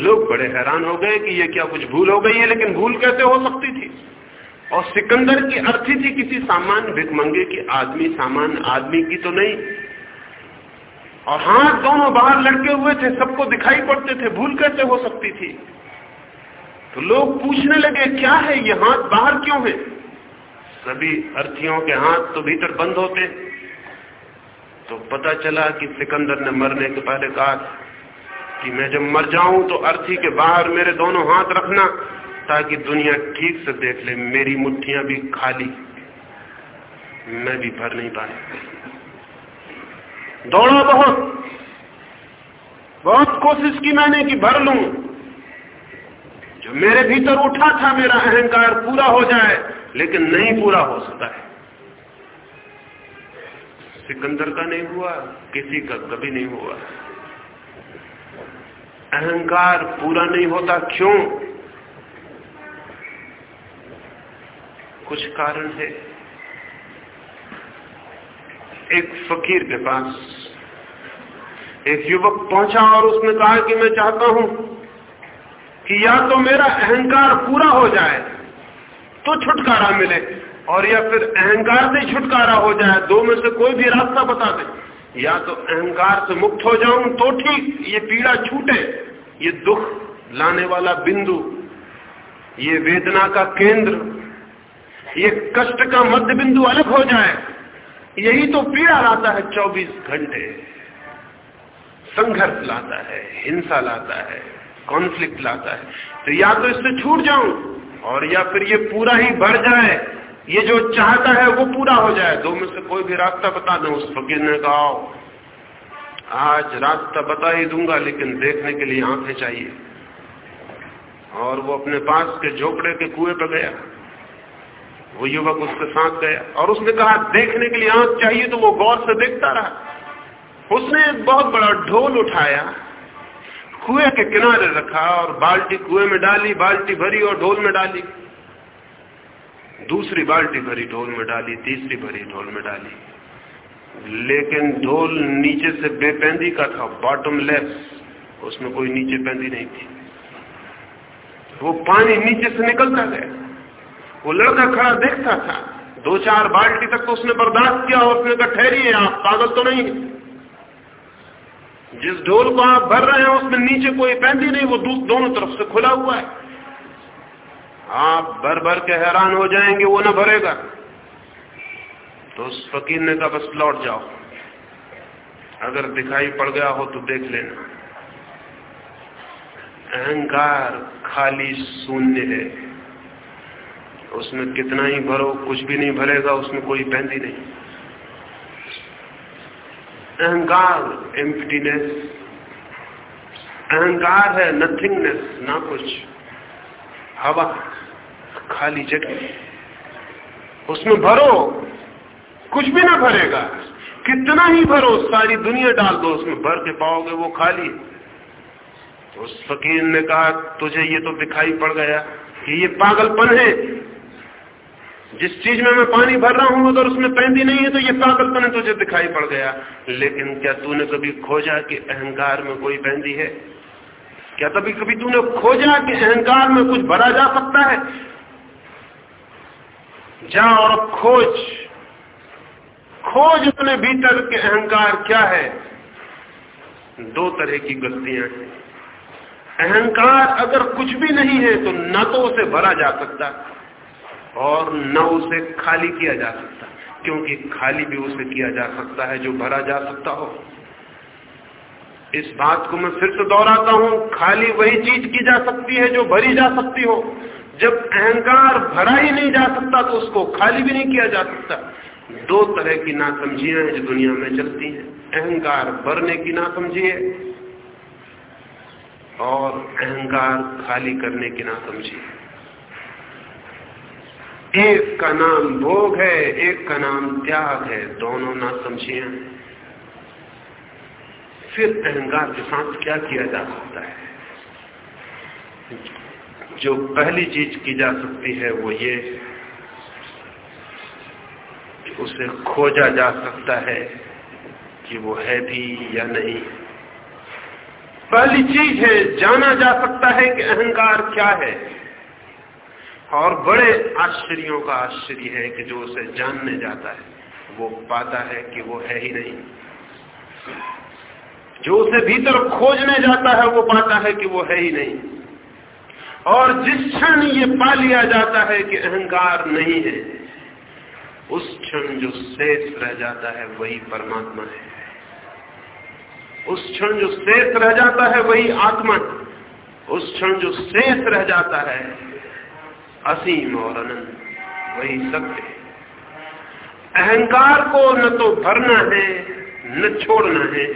लोग बड़े हैरान हो गए कि ये क्या कुछ भूल हो गई है, लेकिन भूल कैसे हो सकती थी? और सिकंदर की अर्थी थी किसी सामान्य भिकमंगे की आदमी, सामान्य आदमी की तो नहीं। और हाथ दोनों बाहर लटके हुए थे, सबको दिखाई पड़ते थे, भूल कैसे हो सकती थी? तो लोग पूछने लगे, क्या है, ये हाथ बाहर क्यों है? सभी अर्थियों के हाथ तो भीतर बंद होते। तो पता चला कि सिकंदर ने मरने के पहले कहा कि मैं जब मर जाऊँ तो अर्थी के बाहर मेरे दोनों हाथ रखना। ताकि दुनिया ठीक से देख ले। मेरी मुट्ठियाँ भी खाली। मैं भी भर नहीं पाया। दौड़ा बहुत। बहुत कोशिश की मैंने कि भर लू। जो मेरे भीतर उठा था मेरा अहंकार पूरा हो जाए, लेकिन नहीं पूरा हो सकता है। सिकंदर का नहीं हुआ, किसी का कभी नहीं हुआ। अहंकार पूरा नहीं होता। क्यों? कुछ कारण है। एक फकीर के पास एक युवक पहुँचा और उसने कहा कि मैं चाहता हूँ कि या तो मेरा अहंकार पूरा हो जाए तो छुटकारा मिले, और या फिर अहंकार से छुटकारा हो जाए, दो में से कोई भी रास्ता बता दे। या तो अहंकार से मुक्त हो जाऊँ तो ठीक, ये पीड़ा छूटे, ये दुख लाने वाला बिंदु, ये वेदना का केंद्र ये कष्ट का मध्य बिंदु अलग हो जाए। यही तो पीड़ा लाता है 24 घंटे। संघर्ष लाता है, हिंसा लाता है कॉन्फ्लिक्ट लाता है। तो या तो इससे छूट जाऊँ और या फिर ये पूरा ही बढ़ जाए। ये जो चाहता है वो पूरा हो जाए। दो में से कोई भी रास्ता बता दो, उस फकीर ने कहा आज रास्ता बता ही दूँगा, लेकिन देखने के लिए आँखें चाहिए। और वो अपने पास के झोपड़े के कुएँ पर गया। वो युवक उसके साथ गया और उसने कहा, देखने के लिए आँख चाहिए तो वो गौर से देखता रहा। उसने एक बहुत बड़ा ढोल उठाया, कुएँ के किनारे रखा और बाल्टी कुएँ में डाली, बाल्टी भरी और ढोल में डाली। दूसरी बाल्टी भरी, ढोल में डाली, तीसरी भरी, ढोल में डाली। लेकिन ढोल नीचे से बेपेंदी का था बॉटम लेस उसमें कोई नीचे पेंदी नहीं थी। वो पानी नीचे से निकलता गया। वो लड़का खड़ा देखता था। दो चार बाल्टी तक तो उसने बर्दाश्त किया और उसने कहा, ठहरिए, आप पागल तो नहीं जिस ढोल को आप भर रहे हैं, उसमें नीचे कोई पैंदी नहीं, वो दूध दोनों तरफ़ से खुला हुआ है। आप भर भर के हैरान हो जाएँगे, वो ना भरेगा। तो उस फकीर ने कहा, बस लौट जाओ। अगर दिखाई पड़ गया हो तो देख लेना। अहंकार खाली शून्य है। उसमें कितना ही भरो, कुछ भी नहीं भरेगा, उसमें कोई पैंदी नहीं। अहंकार एम्प्टीनेस अहंकार है नथिंगनेस ना कुछ। हवा, खाली जगह। उसमें भरो, कुछ भी ना भरेगा। कितना ही भरो, सारी दुनिया डाल दो, उसमें भर के पाओगे वो खाली। तो उस फकीर ने कहा, तुझे ये तो दिखाई पड़ गया कि ये पागलपन है। जिस चीज़ में मैं पानी भर रहा हूँ अगर उसमें पैंदी नहीं है तो ये पागलपन तुझे दिखाई पड़ गया। लेकिन क्या तूने कभी खोजा कि अहंकार में कोई पैंदी है? क्या कभी कभी तूने खोजा कि अहंकार में कुछ भरा जा सकता है? जा और खोज। खोज अपने भीतर के अहंकार क्या है। दो तरह की गलतियाँ हैं। अहंकार अगर कुछ भी नहीं है तो न तो उसे भरा जा सकता। और न उसे खाली किया जा सकता, क्योंकि खाली भी उसे किया जा सकता है जो भरा जा सकता हो। इस बात को मैं फिर से दोहराता हूँ, खाली वही चीज़ की जा सकती है जो भरी जा सकती हो। जब अहंकार भरा ही नहीं जा सकता तो उसको खाली भी नहीं किया जा सकता। दो तरह की नासमझियाँ हैं जो दुनिया में चलती हैं। अहंकार भरने की नासमझी है, और अहंकार खाली करने की नासमझी है। एक का नाम भोग है, एक का नाम त्याग है। दोनों ना समझिए। फिर अहंकार के साथ क्या किया जा सकता है? जो पहली चीज़ की जा सकती है वो ये उसे खोजा जा सकता है कि वो है भी या नहीं। पहली चीज़ है, जाना जा सकता है कि अहंकार क्या है। और बड़े आश्चर्यों का आश्चर्य है कि जो उसे जानने जाता है, वो पाता है कि वो है ही नहीं। जो उसे भीतर खोजने जाता है, वो पाता है कि वो है ही नहीं। और जिस क्षण ये पा लिया जाता है कि अहंकार नहीं है, उस क्षण जो शेष रह जाता है, वही परमात्मा है। उस क्षण जो शेष रह जाता है, वही आत्मा उस क्षण जो शेष रह जाता है असीम और अनंत। वही सत्य अहंकार को न तो भरना है, न छोड़ना है।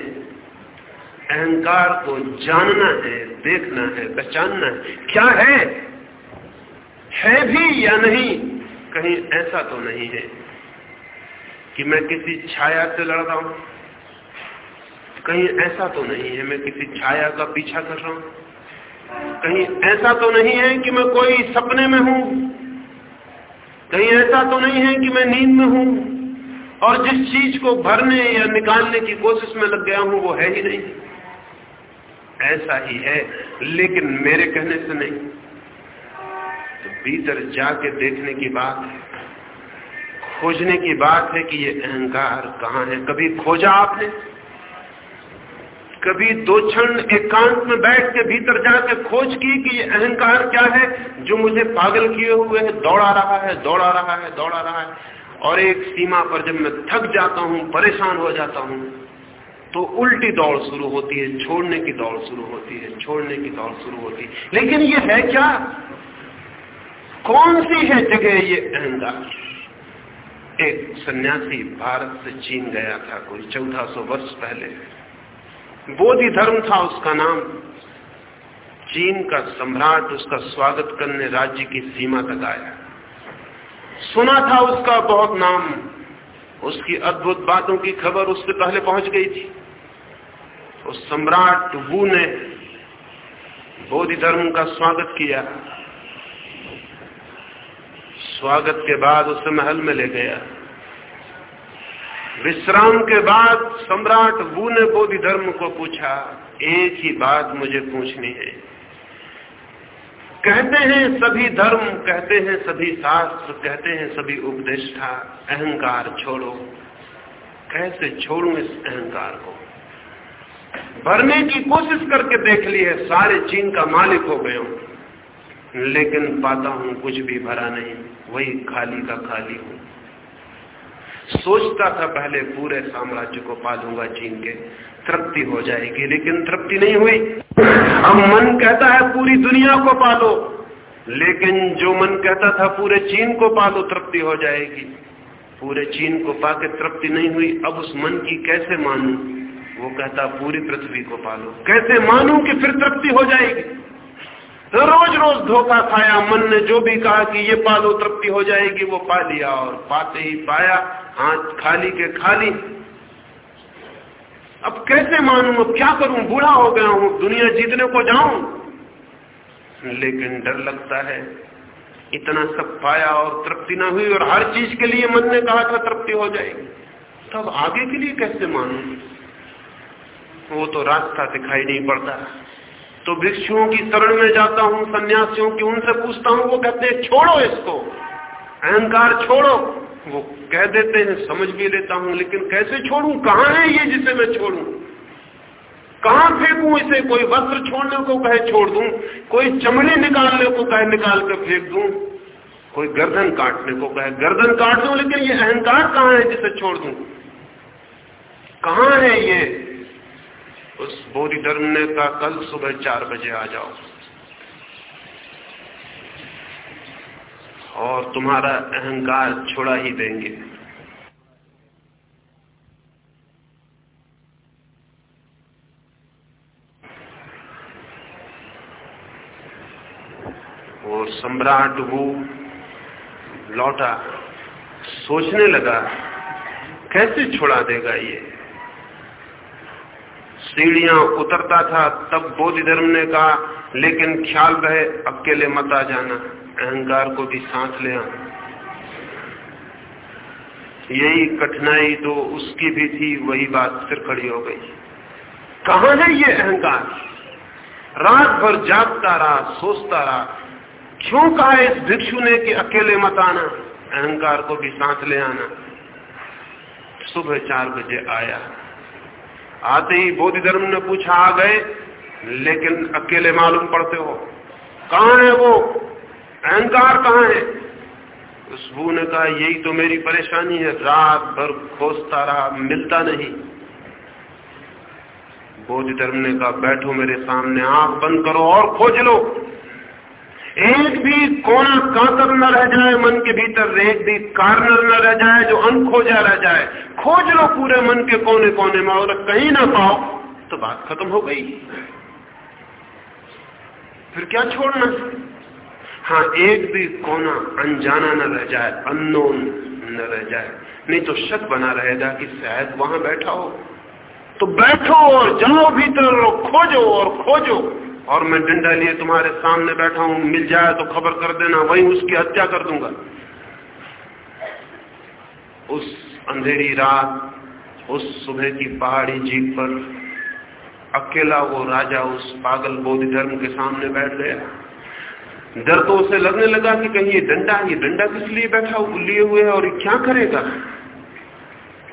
अहंकार को जानना है, देखना है, पहचानना है। क्या है? है भी या नहीं? कहीं ऐसा तो नहीं है कि मैं किसी छाया से लड़ रहा हूँ। कहीं ऐसा तो नहीं है, मैं किसी छाया का पीछा कर रहा हूँ। कहीं ऐसा तो नहीं है कि मैं कोई सपने में हूँ। कहीं ऐसा तो नहीं है कि मैं नींद में हूँ। और जिस चीज़ को भरने या निकालने की कोशिश में लग गया हूँ, वो है ही नहीं। ऐसा ही है, लेकिन मेरे कहने से नहीं। तो भीतर जाके देखने की बात है, खोजने की बात है कि ये अहंकार कहाँ है। कभी खोजा आपने? कभी दो क्षण एकांत में बैठ के भीतर जाके खोज की कि ये अहंकार क्या है, जो मुझे पागल किए हुए है, दौड़ा रहा है, दौड़ा रहा है, दौड़ा रहा है। और एक सीमा पर जब मैं थक जाता हूँ, परेशान हो जाता हूँ तो उल्टी दौड़ शुरू होती है, छोड़ने की दौड़ शुरू होती है, छोड़ने की दौड़ शुरू होती है। लेकिन ये है क्या? कौन सी है जगह ये अहंकार? एक सन्यासी भारत से चीन गया था, कोई चौदह सौ वर्ष पहले। बोधि धर्म था उसका नाम। चीन का सम्राट उसका स्वागत करने राज्य की सीमा तक आया। सुना था उसका बहुत नाम। उसकी अद्भुत बातों की खबर उससे पहले पहुँच गई थी। उस सम्राट वू ने बोधि धर्म का स्वागत किया। स्वागत के बाद उसे महल में ले गया। विश्राम के बाद सम्राट वू ने बोधि धर्म को पूछा, एक ही बात मुझे पूछनी है। कहते हैं सभी धर्म, कहते हैं सभी शास्त्र, कहते हैं सभी उपदेष्टा, अहंकार छोड़ो। कैसे छोड़ू इस अहंकार को? भरने की कोशिश करके देख ली है, सारे चीन का मालिक हो गए हूँ। लेकिन पाता हूँ कुछ भी भरा नहीं, वही खाली का खाली हूँ। सोचता था पहले पूरे साम्राज्य को पालूँगा, चीन के। तृप्ति हो जाएगी, लेकिन तृप्ति नहीं हुई। अब मन कहता है, पूरी दुनिया को पालो। लेकिन जो मन कहता था, पूरे चीन को पालो, तृप्ति हो जाएगी। पूरे चीन को पाके तृप्ति नहीं हुई। अब उस मन की कैसे मानू? वो कहता, पूरी पृथ्वी को पालो। कैसे मानू कि फिर तृप्ति हो जाएगी? तो रोज रोज धोखा खाया। मन ने जो भी कहा कि ये पालो, तृप्ति हो जाएगी, वो पा लिया और पाते ही पाया। हाथ खाली के खाली। अब कैसे मानू, अब क्या करूँ? बूढ़ा हो गया हूँ, दुनिया जीतने को जाऊँ। लेकिन डर लगता है, इतना सब पाया और तृप्ति ना हुई और हर चीज़ के लिए मन ने कहा था तृप्ति हो जाएगी। तब आगे के लिए कैसे मानू? वो तो रास्ता दिखाई नहीं पड़ता। तो भिक्षुओं की शरण में जाता हूँ, सन्यासियों की उनसे पूछता हूँ, वो कहते हैं, छोड़ो इसको। अहंकार छोड़ो। वो कह देते हैं, समझ भी लेता हूँ, लेकिन कैसे छोड़ू? कहाँ है ये जिसे मैं छोड़ू? कहाँ फेंकू इसे? कोई वस्त्र छोड़ने को कहे, छोड़ दूँ? कोई चमड़े निकालने को कहे, निकाल कर फेंक दूँ? कोई गर्दन काटने को कहे, गर्दन काट दूँ, लेकिन ये अहंकार कहाँ है जिसे छोड़ दूँ? कहाँ है ये? उस बोधि धर्म ने कहा कल सुबह चार बजे आ जाओ। और तुम्हारा अहंकार छोड़ा ही देंगे। और सम्राट वो लौटा, सोचने लगा, कैसे छुड़ा देगा ये? सीढ़ियाँ उतरता था तब बोधि धर्म ने कहा, लेकिन ख्याल रहे, अकेले मत आ जाना। अहंकार को भी सांस ले आना यही कठिनाई तो उसकी भी थी, वही बात फिर खड़ी हो गई। कहा है ये अहंकार? रात भर जागता रहा, सोचता रहा, क्यों कहा इस भिक्षु ने कि अकेले मत आना? अहंकार को भी सांस ले आना। सुबह चार बजे आया। आते ही बोधि धर्म ने पूछा, आ गए? लेकिन अकेले मालूम पड़ते हो। कहा है वो? अहंकार कहाँ है? उस बू ने कहा, यही तो मेरी परेशानी है। रात भर खोजता रहा, मिलता नहीं। बोध धर्म ने कहा, बैठो मेरे सामने, आँख बंद करो और खोज लो। एक भी कोना कातर न रह जाए, मन के भीतर एक भी कार्नर न रह जाए जो अनखोजा रह जाए। खोज लो पूरे मन के कोने कोने में और कहीं ना पाओ तो बात खत्म हो गई। फिर क्या छोड़ना? एक भी कोना अनजाना न रह जाए अननोन न रह जाए। नहीं तो शक बना रहेगा कि शायद वहाँ बैठा हो। तो बैठो और जाओ भीतर और खोजो और खोजो। और मैं डंडा लिए तुम्हारे सामने बैठा हूँ, मिल जाए तो खबर कर देना, वहीं उसकी हत्या कर दूँगा। उस अंधेरी रात, उस सुबह की पहाड़ी जीप पर अकेला वो राजा उस पागल बोध धर्म के सामने बैठ गया। डर तो उसे लगने लगा कि कहीं ये डंडा ये डंडा किस लिए बैठा लिए हुए है और ये क्या करेगा?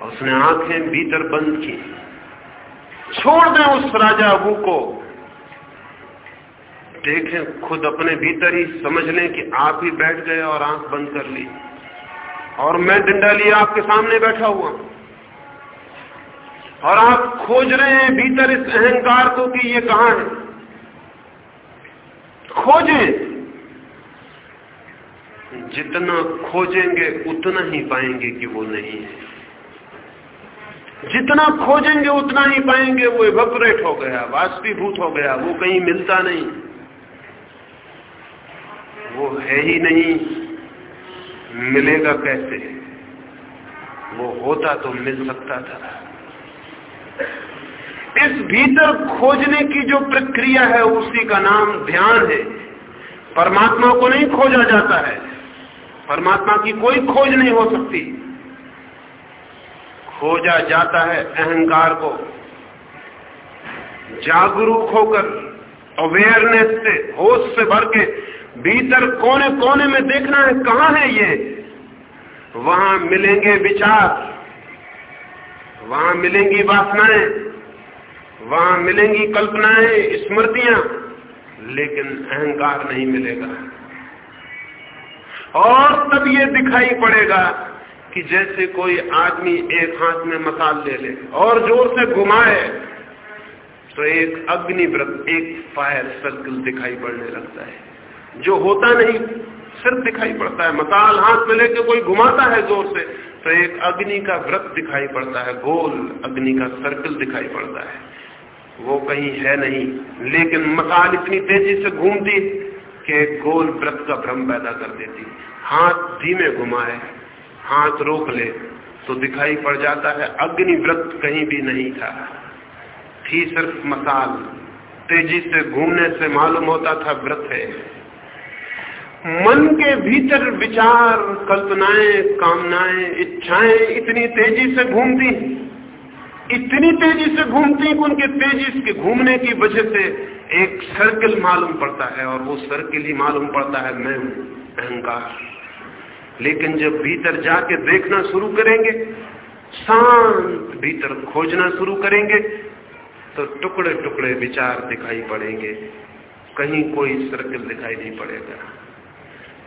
और उसने आँखें भीतर बंद की। छोड़ दें उस राजा अबू को। देखें, खुद अपने भीतर ही समझ लें कि आप ही बैठ गए और आँख बंद कर ली। और मैं डंडा लिए आपके सामने बैठा हुआ। और आप खोज रहे हैं भीतर इस अहंकार को कि ये कहाँ है। खोजें। जितना खोजेंगे, उतना ही पाएँगे कि वो नहीं है। जितना खोजेंगे, उतना ही पाएँगे, वो इवेपोरेट हो गया, वाष्पीभूत हो गया, वो कहीं मिलता नहीं। वो है ही नहीं, मिलेगा कैसे? वो होता तो मिल सकता था। इस भीतर खोजने की जो प्रक्रिया है, उसी का नाम ध्यान है। परमात्मा को नहीं खोजा जाता है। परमात्मा की कोई खोज नहीं हो सकती। खोजा जाता है अहंकार को। जागरूक होकर अवेयरनेस से, होश से भर के, भीतर कोने कोने में देखना है कहाँ है ये। वहाँ मिलेंगे विचार, वहाँ मिलेंगी वासनाएँ, वहाँ मिलेंगी कल्पनाएँ, स्मृतियाँ, लेकिन अहंकार नहीं मिलेगा। और तब ये दिखाई पड़ेगा कि जैसे कोई आदमी एक हाथ में मसाल ले ले और ज़ोर से घुमाए तो एक अग्नि व्रत एक फायर सर्कल दिखाई पड़ने लगता है। जो होता नहीं सिर्फ़ दिखाई पड़ता है। मसाल हाथ में लेके कोई घुमाता है ज़ोर से तो एक अग्नि का व्रत दिखाई पड़ता है। गोल अग्नि का सर्कल दिखाई पड़ता है। वो कहीं है नहीं, लेकिन मसाल इतनी तेज़ी से घूमती कि गोल व्रत का भ्रम पैदा कर देती। हाथ धीमे घुमाए, हाथ रोक ले तो दिखाई पड़ जाता है अग्नि व्रत कहीं भी नहीं था। थी सिर्फ़ मसाल, तेज़ी से घूमने से मालूम होता था व्रत है। मन के भीतर विचार, कल्पनाएँ, कामनाएँ, इच्छाएँ इतनी तेज़ी से घूमती। इतनी तेज़ी से घूमती उनके तेज़ी के घूमने की वजह से एक सर्किल मालूम पड़ता है और वो सर्किल ही मालूम पड़ता है, मैं हूँ, अहंकार। लेकिन जब भीतर जाके देखना शुरू करेंगे, शांत भीतर खोजना शुरू करेंगे तो टुकड़े टुकड़े विचार दिखाई पड़ेंगे। कहीं कोई सर्किल दिखाई नहीं पड़ेगा।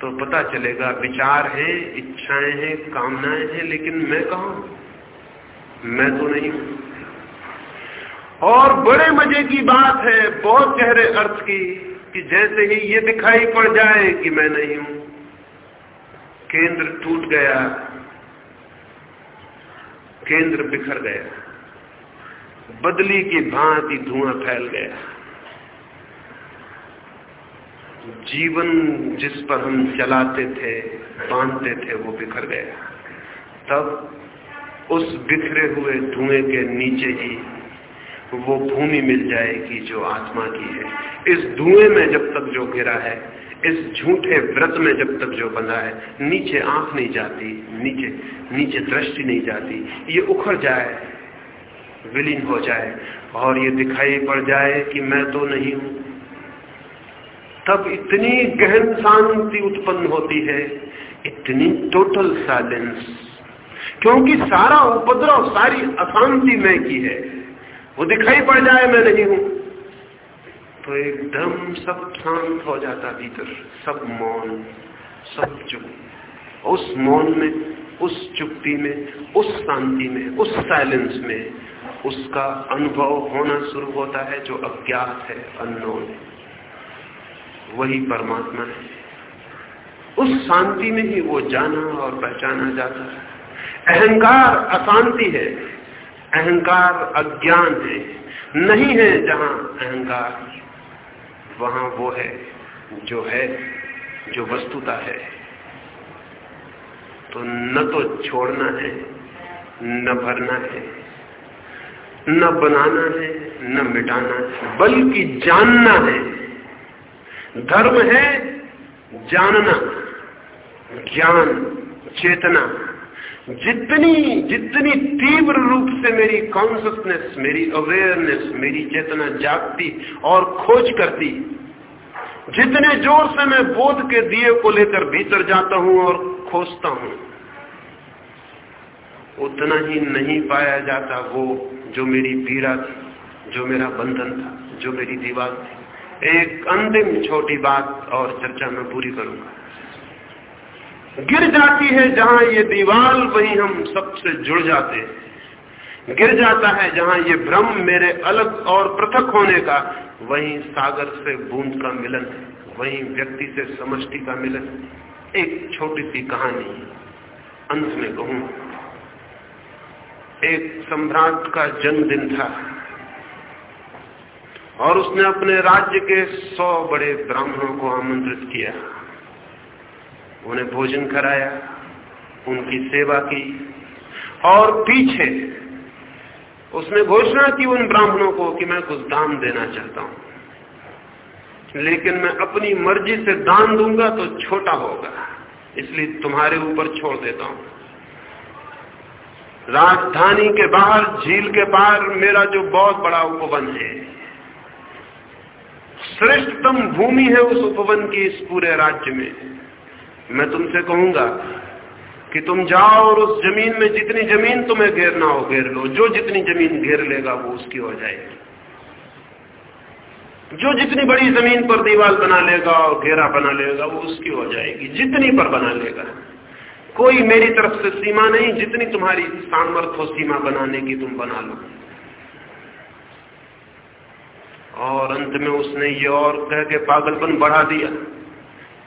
तो पता चलेगा, विचार है, इच्छाएँ हैं, कामनाएँ हैं, लेकिन मैं कहा मैं तो नहीं हूँ। और बड़े मज़े की बात है बहुत गहरे अर्थ की कि जैसे ही ये दिखाई पड़ जाए कि मैं नहीं हूँ, केंद्र टूट गया, केंद्र बिखर गया, बदली की भांति धुआँ फैल गया। जीवन जिस पर हम चलाते थे, बांधते थे, वो बिखर गया। तब उस बिखरे हुए धुएँ के नीचे ही वो भूमि मिल जाएगी जो आत्मा की है। इस धुएँ में जब तक जो घिरा है, इस झूठे व्रत में जब तक जो बंधा है, नीचे आँख नहीं जाती, नीचे नीचे दृष्टि नहीं जाती, ये उखड़ जाए, विलीन हो जाए, और ये दिखाई पड़ जाए कि मैं तो नहीं हूँ। तब इतनी गहन शांति उत्पन्न होती है, इतनी टोटल साइलेंस क्योंकि सारा उपद्रव सारी अशांति में की है। वो दिखाई पड़ जाए, मैं नहीं हूँ। तो एकदम सब शांत हो जाता भीतर, सब मौन, सब चुप। उस मौन में, उस चुप्पी में, उस शांति में, उस साइलेंस में उसका अनुभव होना शुरू होता है, जो अज्ञात है, अननोन है। वही परमात्मा है। उस शांति में ही वो जाना और पहचाना जाता है। अहंकार अशांति है। अहंकार अज्ञान है। नहीं है जहाँ अहंकार, वहाँ वो है जो है, जो वस्तुता है। तो न तो छोड़ना है, न भरना है, न बनाना है, न मिटाना है, बल्कि जानना है। धर्म है जानना, ज्ञान, चेतना। जितनी जितनी तीव्र रूप से मेरी कॉन्सियसनेस मेरी अवेयरनेस मेरी चेतना जागती और खोज करती, जितने ज़ोर से मैं बोध के दिए को लेकर भीतर जाता हूँ और खोजता हूँ, उतना ही नहीं पाया जाता वो जो मेरी पीड़ा थी, जो मेरा बंधन था, जो मेरी दीवार थी। एक अंतिम छोटी बात और चर्चा में पूरी करूँगा। गिर जाती है जहाँ ये दीवार, वहीं हम सबसे जुड़ जाते हैं। गिर जाता है जहाँ ये भ्रम मेरे अलग और पृथक होने का, वहीं सागर से बूंद का मिलन वहीं व्यक्ति से समष्टि का मिलन एक छोटी सी कहानी अंत में कहूँ। एक सम्राट का जन्मदिन था और उसने अपने राज्य के सौ बड़े ब्राह्मणों को आमंत्रित किया। उन्हें भोजन कराया, उनकी सेवा की। और पीछे उसने घोषणा की उन ब्राह्मणों को कि मैं कुछ दान देना चाहता हूँ। लेकिन मैं अपनी मर्ज़ी से दान दूँगा तो छोटा होगा, इसलिए तुम्हारे ऊपर छोड़ देता हूँ। राजधानी के बाहर, झील के पार मेरा जो बहुत बड़ा उपवन है, श्रेष्ठतम भूमि है उस उपवन की इस पूरे राज्य में। मैं तुमसे कहूँगा कि तुम जाओ और उस ज़मीन में जितनी ज़मीन तुम्हें घेरना हो घेर लो। जो जितनी ज़मीन घेर लेगा वो उसकी हो जाएगी। जो जितनी बड़ी ज़मीन पर दीवार बना लेगा और घेरा बना लेगा वो उसकी हो जाएगी। जितनी पर बना लेगा। कोई मेरी तरफ़ से सीमा नहीं, जितनी तुम्हारी सामर्थ्य हो सीमा बनाने की तुम बना लो। और अंत में उसने ये और कह के पागलपन बढ़ा दिया।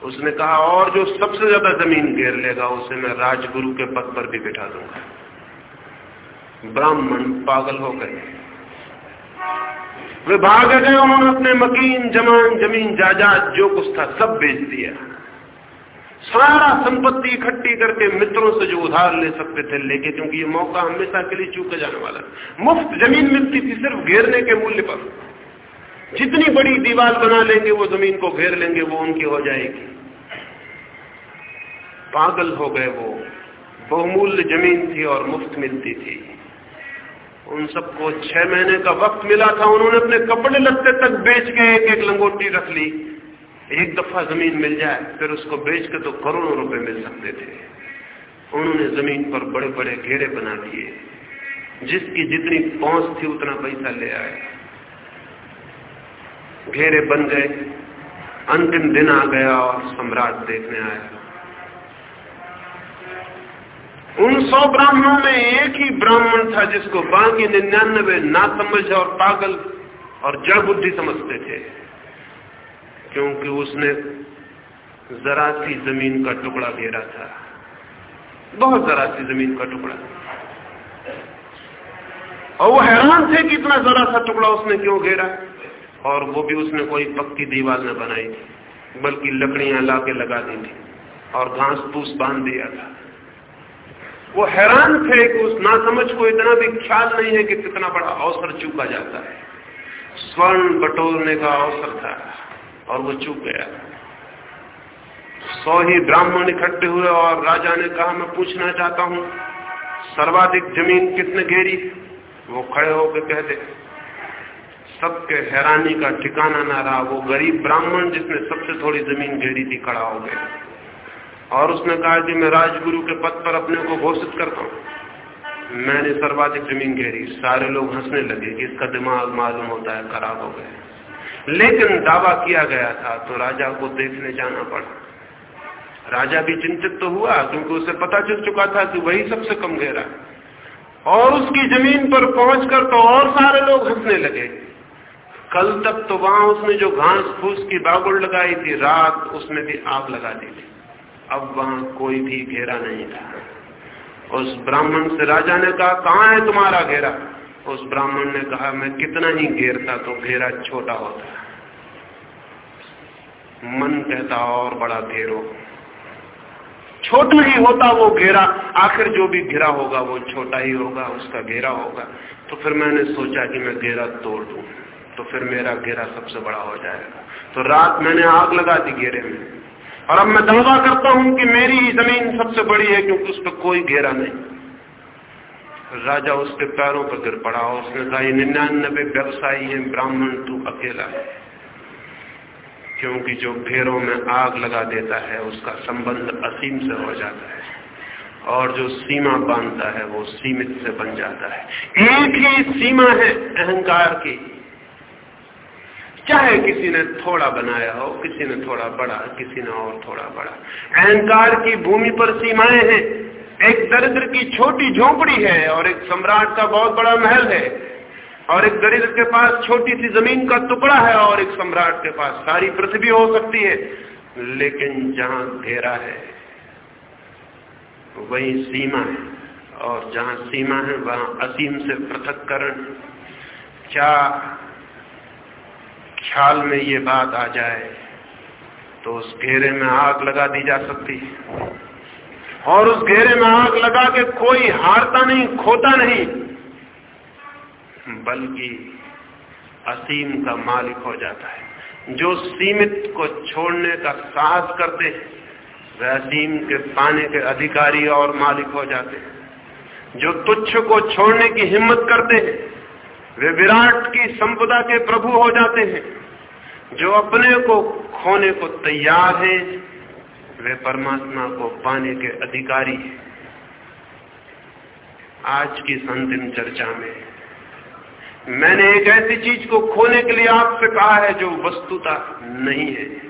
उसने कहा, और जो सबसे ज़्यादा ज़मीन घेर लेगा, उसे मैं राजगुरु के पद पर भी बिठा दूँगा। ब्राह्मण पागल हो गए। वे भाग गए, उन्होंने अपने मकीन, जमान, ज़मीन, जायदाद, जो कुछ था, सब बेच दिया। सारा संपत्ति इकट्ठी करके मित्रों से जो उधार ले सकते थे, लेके क्योंकि ये मौका हमेशा के लिए चूके जाने वाला मुफ़्त ज़मीन मिलती थी सिर्फ़ घेरने के मूल्य पर। जितनी बड़ी दीवार बना लेंगे, वो ज़मीन को घेर लेंगे, वो उनकी हो जाएगी। पागल हो गए वो। बहुमूल्य ज़मीन थी और मुफ़्त मिलती थी। उन सबको छह महीने का वक्त मिला था। उन्होंने अपने कपड़े लगते तक बेच के एक एक लंगोटी रख ली। एक दफ़ा ज़मीन मिल जाए, फिर उसको बेच के तो करोड़ों रुपए मिल सकते थे। उन्होंने ज़मीन पर बड़े बड़े घेरे बना दिए। जिसकी जितनी पहुँच थी, उतना पैसा ले आए। घेरे बन गए। अंतिम दिन आ गया और सम्राट देखने आया। उन सौ ब्राह्मणों में एक ही ब्राह्मण था जिसको बाकी निन्यानबे ना समझ और पागल और जड़ बुद्धि समझते थे। क्योंकि उसने जरा सी ज़मीन का टुकड़ा घेरा था। बहुत जरा सी ज़मीन का टुकड़ा। और वो हैरान थे कि इतना जरा सा टुकड़ा उसने क्यों घेरा? और वो भी उसने कोई पक्की दीवार न बनाई थी, बल्कि लकड़ियाँ लाके लगा दी थी और घास फूस बाँध दिया था। वो हैरान थे कि उस नासमझ को इतना भी ख्याल नहीं है कि कितना बड़ा अवसर चूका जाता है। स्वर्ण बटोरने का अवसर था और वो चूक गया। सौ ही ब्राह्मण इकट्ठे हुए और राजा ने कहा, मैं पूछना चाहता हूँ, सर्वाधिक ज़मीन कितने घेरी वो खड़े होकर कहते सबके हैरानी का ठिकाना ना रहा, वो गरीब ब्राह्मण जिसने सबसे थोड़ी ज़मीन घेरी थी, खड़ा हो गया। और उसने कहा कि मैं राजगुरु के पद पर अपने को घोषित करता हूँ। मैंने सर्वाधिक ज़मीन घेरी। सारे लोग हंसने लगे कि इसका दिमाग मालूम होता है, खराब हो गया। लेकिन दावा किया गया था तो राजा को देखने जाना पड़ा। राजा भी चिंतित तो हुआ, क्योंकि उसे पता चल चुका था कि वही सबसे कम घेरा। और उसकी ज़मीन पर पहुंचकर तो और सारे लोग हंसने लगे। कल तक तो वहाँ उसने जो घास फूस की बागुड़ लगाई थी, रात उसमें भी आग लगा दी थी। अब वहाँ कोई भी घेरा नहीं था। उस ब्राह्मण से राजा ने कहा, कहाँ है तुम्हारा घेरा? उस ब्राह्मण ने कहा, मैं कितना ही घेरता तो घेरा छोटा होता मन कहता, और बड़ा घेरो छोटा ही होता वो घेरा। आखिर जो भी घेरा होगा वो छोटा ही होगा, उसका घेरा होगा। तो फिर मैंने सोचा कि मैं घेरा तोड़ दू। तो फिर मेरा घेरा सबसे बड़ा हो जाएगा। तो रात मैंने आग लगा दी घेरे में। और अब मैं दावा करता हूँ कि मेरी ही ज़मीन सबसे बड़ी है, क्योंकि उस पर कोई घेरा नहीं। राजा उसके पैरों पर गिर पड़ा उसने कहा निन्यानबे व्यवसायी है, ब्राह्मण तू अकेला है। क्योंकि जो घेरों में आग लगा देता है, उसका संबंध असीम से हो जाता है और जो सीमा बांधता है, वो सीमित से बन जाता है। एक ही सीमा है अहंकार की। चाहे किसी ने थोड़ा बनाया हो, किसी ने थोड़ा बड़ा, किसी ने और थोड़ा बड़ा। अहंकार की भूमि पर सीमाएँ हैं। एक दरिद्र की छोटी झोपड़ी है और एक सम्राट का बहुत बड़ा महल है। और एक दरिद्र के पास छोटी सी ज़मीन का टुकड़ा है और एक सम्राट के पास सारी पृथ्वी हो सकती है। लेकिन जहाँ घेरा है, वही सीमा है। और जहाँ सीमा है, वहाँ असीम से पृथककरण। क्या ख्याल में ये बात आ जाए तो उस घेरे में आग लगा दी जा सकती है। और उस घेरे में आग लगा के कोई हारता नहीं, खोता नहीं, बल्कि असीम का मालिक हो जाता है। जो सीमित को छोड़ने का साहस करते वह असीम के पाने के अधिकारी और मालिक हो जाते हैं। जो तुच्छ को छोड़ने की हिम्मत करते हैं वे विराट की संपदा के प्रभु हो जाते हैं। जो अपने को खोने को तैयार है, वे परमात्मा को पाने के अधिकारी हैं। आज की अंतिम चर्चा में मैंने एक ऐसी चीज़ को खोने के लिए आपसे कहा है जो वस्तुता नहीं है।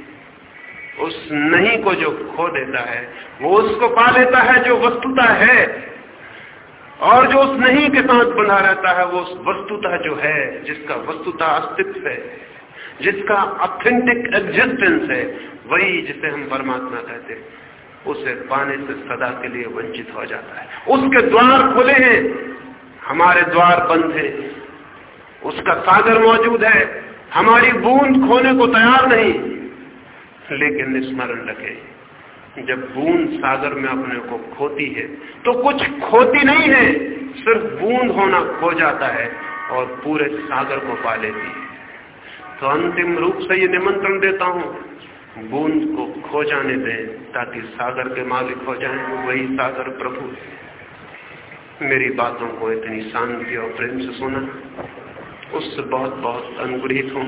उस नहीं को जो खो देता है, वो उसको पा लेता है जो वस्तुता है। और जो उस नहीं के साथ बंधा रहता है, वो उस वस्तुता जो है, जिसका वस्तुता अस्तित्व है, जिसका ऑथेंटिक एग्जिस्टेंस है, वही जिसे हम परमात्मा कहते हैं, उसे पाने से सदा के लिए वंचित हो जाता है। उसके द्वार खुले हैं, हमारे द्वार बंद हैं, उसका सागर मौजूद है, हमारी बूंद खोने को तैयार नहीं, लेकिन स्मरण रखें। जब बूंद सागर में अपने को खोती है तो कुछ खोती नहीं है, सिर्फ़ बूंद होना खो जाता है और पूरे सागर को पा लेती है। तो अंतिम रूप से ये निमंत्रण देता हूँ, बूंद को खो जाने दें, ताकि सागर के मालिक हो जाएँ, वही सागर प्रभु। मेरी बातों को इतनी शांति और प्रेम से सुना, उससे बहुत बहुत अनुग्रहित हूँ।